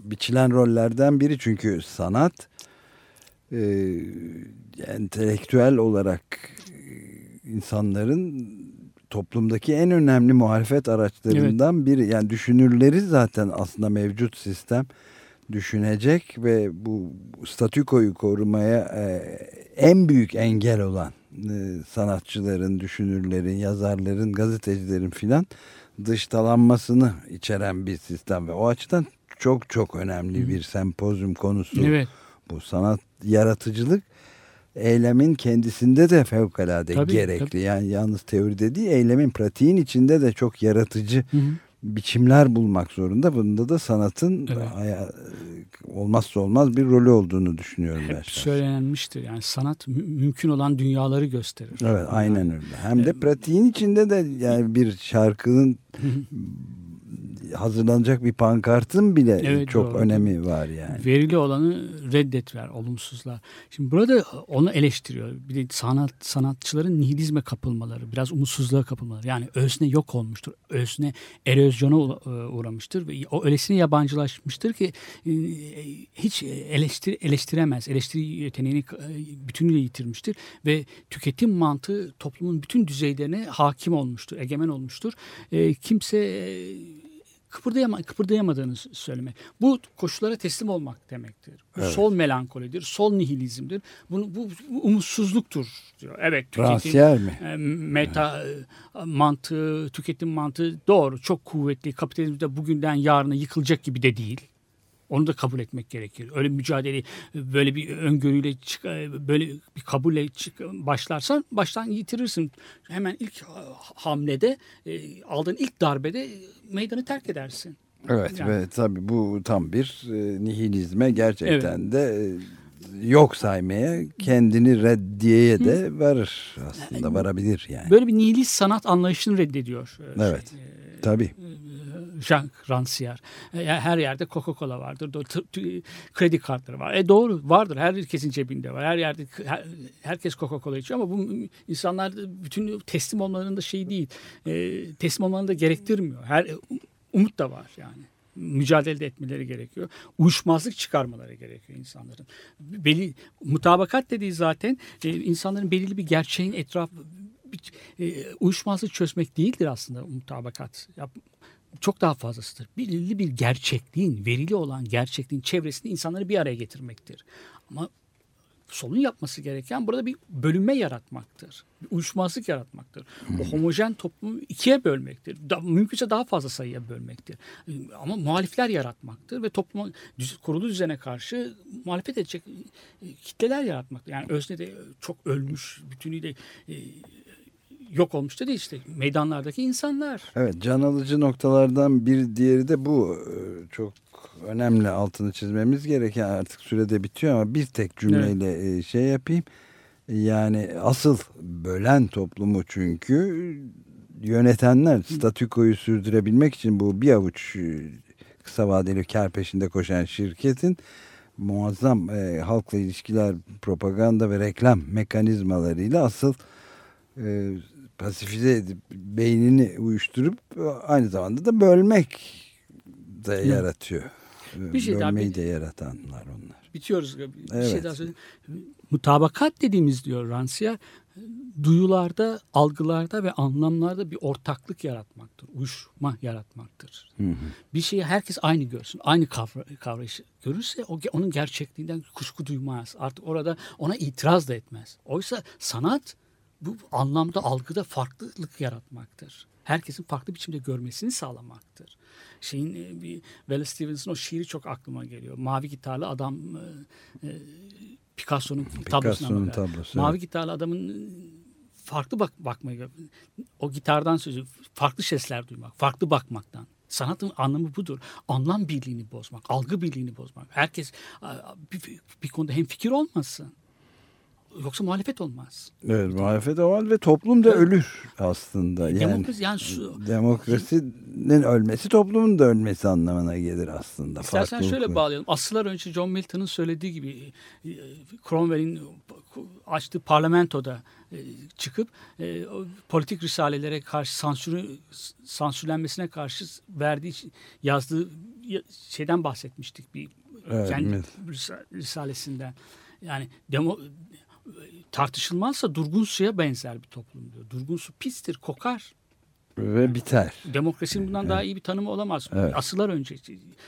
Speaker 1: biçilen rollerden biri. Çünkü sanat e, entelektüel olarak e, insanların toplumdaki en önemli muhalefet araçlarından biri. Yani düşünürleri zaten aslında mevcut sistem düşünecek ve bu statükoyu korumaya e, en büyük engel olan e, sanatçıların, düşünürlerin, yazarların, gazetecilerin filan dıştalanmasını içeren bir sistem ve o açıdan çok çok önemli bir sempozyum konusu
Speaker 2: Evet.
Speaker 1: bu sanat yaratıcılık eylemin kendisinde de fevkalade
Speaker 2: Tabii,
Speaker 1: gerekli.
Speaker 2: tabii.
Speaker 1: Yani yalnız teoride değil eylemin pratiğin içinde de çok yaratıcı
Speaker 2: Hı hı.
Speaker 1: Biçimler bulmak zorunda. Bunda da sanatın
Speaker 2: Evet.
Speaker 1: olmazsa olmaz bir rolü olduğunu düşünüyorum.
Speaker 2: Hep söylenmiştir. Yani sanat mü- mümkün olan dünyaları gösterir.
Speaker 1: Evet aynen öyle. Hem de pratiğin içinde de yani bir şarkının hazırlanacak bir pankartın bile
Speaker 2: Evet,
Speaker 1: çok
Speaker 2: doğru.
Speaker 1: önemi var yani.
Speaker 2: Verili olanı reddet ver, olumsuzlar. Şimdi burada onu eleştiriyor. Bir de sanat sanatçıların nihilizme kapılmaları, biraz umutsuzluğa kapılmaları. Yani özne yok olmuştur. Özne erozyona e, uğramıştır ve o öylesine yabancılaşmıştır ki e, hiç eleştir, eleştiremez. Eleştiri yeteneğini e, bütünüyle yitirmiştir ve tüketim mantığı toplumun bütün düzeylerine hakim olmuştur, egemen olmuştur. E, kimse kıpırdayama, kıpırdayamadığını söylemek. Bu koşullara teslim olmak demektir. Bu sol melankolidir, sol nihilizmdir. Bunu, bu, bu umutsuzluktur diyor. Evet tüketim,
Speaker 1: mi?
Speaker 2: e, meta e, mantığı, tüketim mantığı doğru çok kuvvetli. Kapitalizmde bugünden yarına yıkılacak gibi de değil. Onu da kabul etmek gerekir. Öyle bir mücadele, böyle bir öngörüyle, çık- böyle bir kabulle çık- başlarsan baştan yitirirsin. Hemen ilk hamlede, e, aldığın ilk darbede meydanı terk edersin.
Speaker 1: Evet
Speaker 2: Yani.
Speaker 1: ve tabii bu tam bir e, nihilizme gerçekten de e, yok saymaya kendini reddiyeye de varır aslında varabilir yani.
Speaker 2: Böyle bir nihilist sanat anlayışını reddediyor. e,
Speaker 1: Evet.
Speaker 2: Şey, e,
Speaker 1: Tabii.
Speaker 2: Jean Rancière. E, Her yerde Coca-Cola vardır. Kredi kartları var. E doğru vardır. Herkesin cebinde var. Her yerde her- herkes Coca-Cola içiyor ama bu insanlar bütün teslim olmalarının da şey değil. E, teslim olmalarını gerektirmiyor. Her umut da var yani. Mücadele de etmeleri gerekiyor. Uyuşmazlık çıkarmaları gerekiyor insanların. Belli mutabakat dediği zaten e, insanların belirli bir gerçeğin etraf bir- e, uyuşmazlık çözmek değildir aslında mutabakat. Çok daha fazlasıdır. Belirli bir gerçekliğin, verili olan gerçekliğin çevresinde insanları bir araya getirmektir. Ama solun yapması gereken burada bir bölünme yaratmaktır. Bir uyuşmazlık yaratmaktır. O homojen toplumu ikiye bölmektir. Da, mümkünse daha fazla sayıya bölmektir. Ama muhalifler yaratmaktır ve topluma düz- kurulu düzene karşı muhalefet edecek e, kitleler yaratmaktır. Yani özne de çok ölmüş, bütünüyle e, yok olmuş da değil işte meydanlardaki insanlar.
Speaker 1: Evet can alıcı noktalardan bir diğeri de bu. Ee, Çok önemli altını çizmemiz gereken artık sürede bitiyor ama bir tek cümleyle e, şey yapayım. Yani asıl bölen toplumu çünkü yönetenler statükoyu sürdürebilmek için bu bir avuç e, kısa vadeli kar peşinde koşan şirketin muazzam e, halkla ilişkiler, propaganda ve reklam mekanizmalarıyla asıl e, pasifize edip beynini uyuşturup e, aynı zamanda da bölmek de yaratıyor. E,
Speaker 2: Bir şey daha
Speaker 1: Bölmeyi
Speaker 2: bir-
Speaker 1: de yaratanlar onlar.
Speaker 2: bitiyoruz. Bir
Speaker 1: Evet.
Speaker 2: şey daha söyleyeyim. Mutabakat dediğimiz diyor Rancière duyularda, algılarda ve anlamlarda bir ortaklık yaratmaktır. Uyuşma yaratmaktır. Bir şeyi herkes aynı görsün. Aynı kavra, kavrayışı görürse o, onun gerçekliğinden kuşku duymaz. Artık orada ona itiraz da etmez. Oysa sanat bu anlamda algıda farklılık yaratmaktır. Herkesin farklı biçimde görmesini sağlamaktır. Şeyin e, bir Wallace Stevens'ın o şiiri çok aklıma geliyor. Mavi gitarlı adam e, e, Picasso'nun tablosuna bakar.
Speaker 1: tablosu,
Speaker 2: Mavi
Speaker 1: evet.
Speaker 2: gitarlı adamın farklı bak bakmayı o gitardan sözü farklı sesler duymak, farklı bakmaktan. Sanatın anlamı budur. Anlam birliğini bozmak, algı birliğini bozmak. Herkes bir, bir konuda hem fikir olmasın. Yoksa muhalefet olmaz.
Speaker 1: Evet muhalefet oval ve toplum da ölür aslında. Yani,
Speaker 2: Demokrasi yani şu,
Speaker 1: demokrasinin ölmesi toplumun da ölmesi anlamına gelir aslında.
Speaker 2: İstersen şöyle bağlayalım. Asırlar önce John Milton'ın söylediği gibi e, Cromwell'in açtığı parlamentoda e, çıkıp e, politik risalelere karşı sansürü sansürlenmesine karşı verdiği yazdığı ya- şeyden bahsetmiştik bir
Speaker 1: Evet,
Speaker 2: kendi risa- risalesinden. Yani demo, tartışılmazsa durgun suya benzer bir toplum diyor. Durgun su pistir, kokar.
Speaker 1: Ve biter.
Speaker 2: Demokrasinin bundan daha iyi bir tanımı olamaz.
Speaker 1: Evet.
Speaker 2: Asırlar önce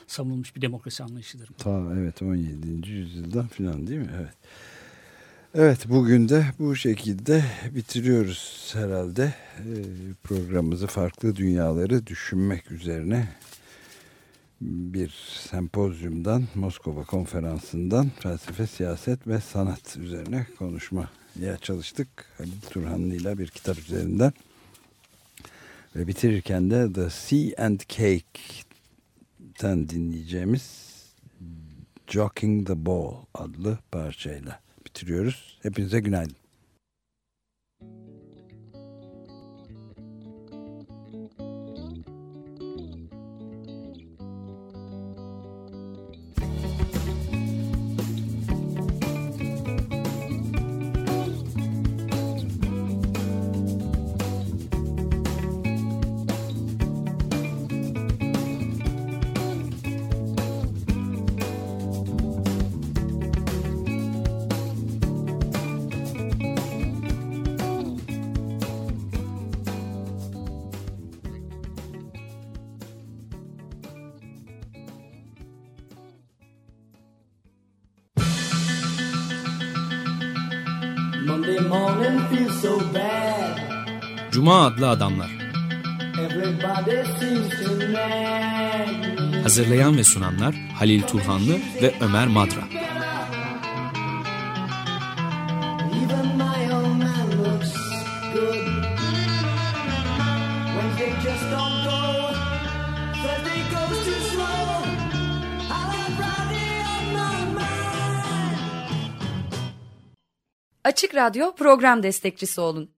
Speaker 2: savunulmuş bir demokrasi anlayışıdır.
Speaker 1: Ta evet 17. yüzyılda falan değil mi? Evet. Evet bugün de bu şekilde bitiriyoruz herhalde Ee, programımızı farklı dünyaları düşünmek üzerine bir sempozyumdan Moskova konferansından felsefe, siyaset ve sanat üzerine konuşmaya çalıştık. Halil Turhanlı ile bir kitap üzerinden ve bitirirken de The Sea and Cake'ten dinleyeceğimiz Jockeying the Ball adlı parçayla bitiriyoruz. Hepinize günaydın.
Speaker 5: Cuma adlı adamlar. Hazırlayan ve sunanlar Halil Turhanlı ve Ömer Madra.
Speaker 6: Açık Radyo program destekçisi olun.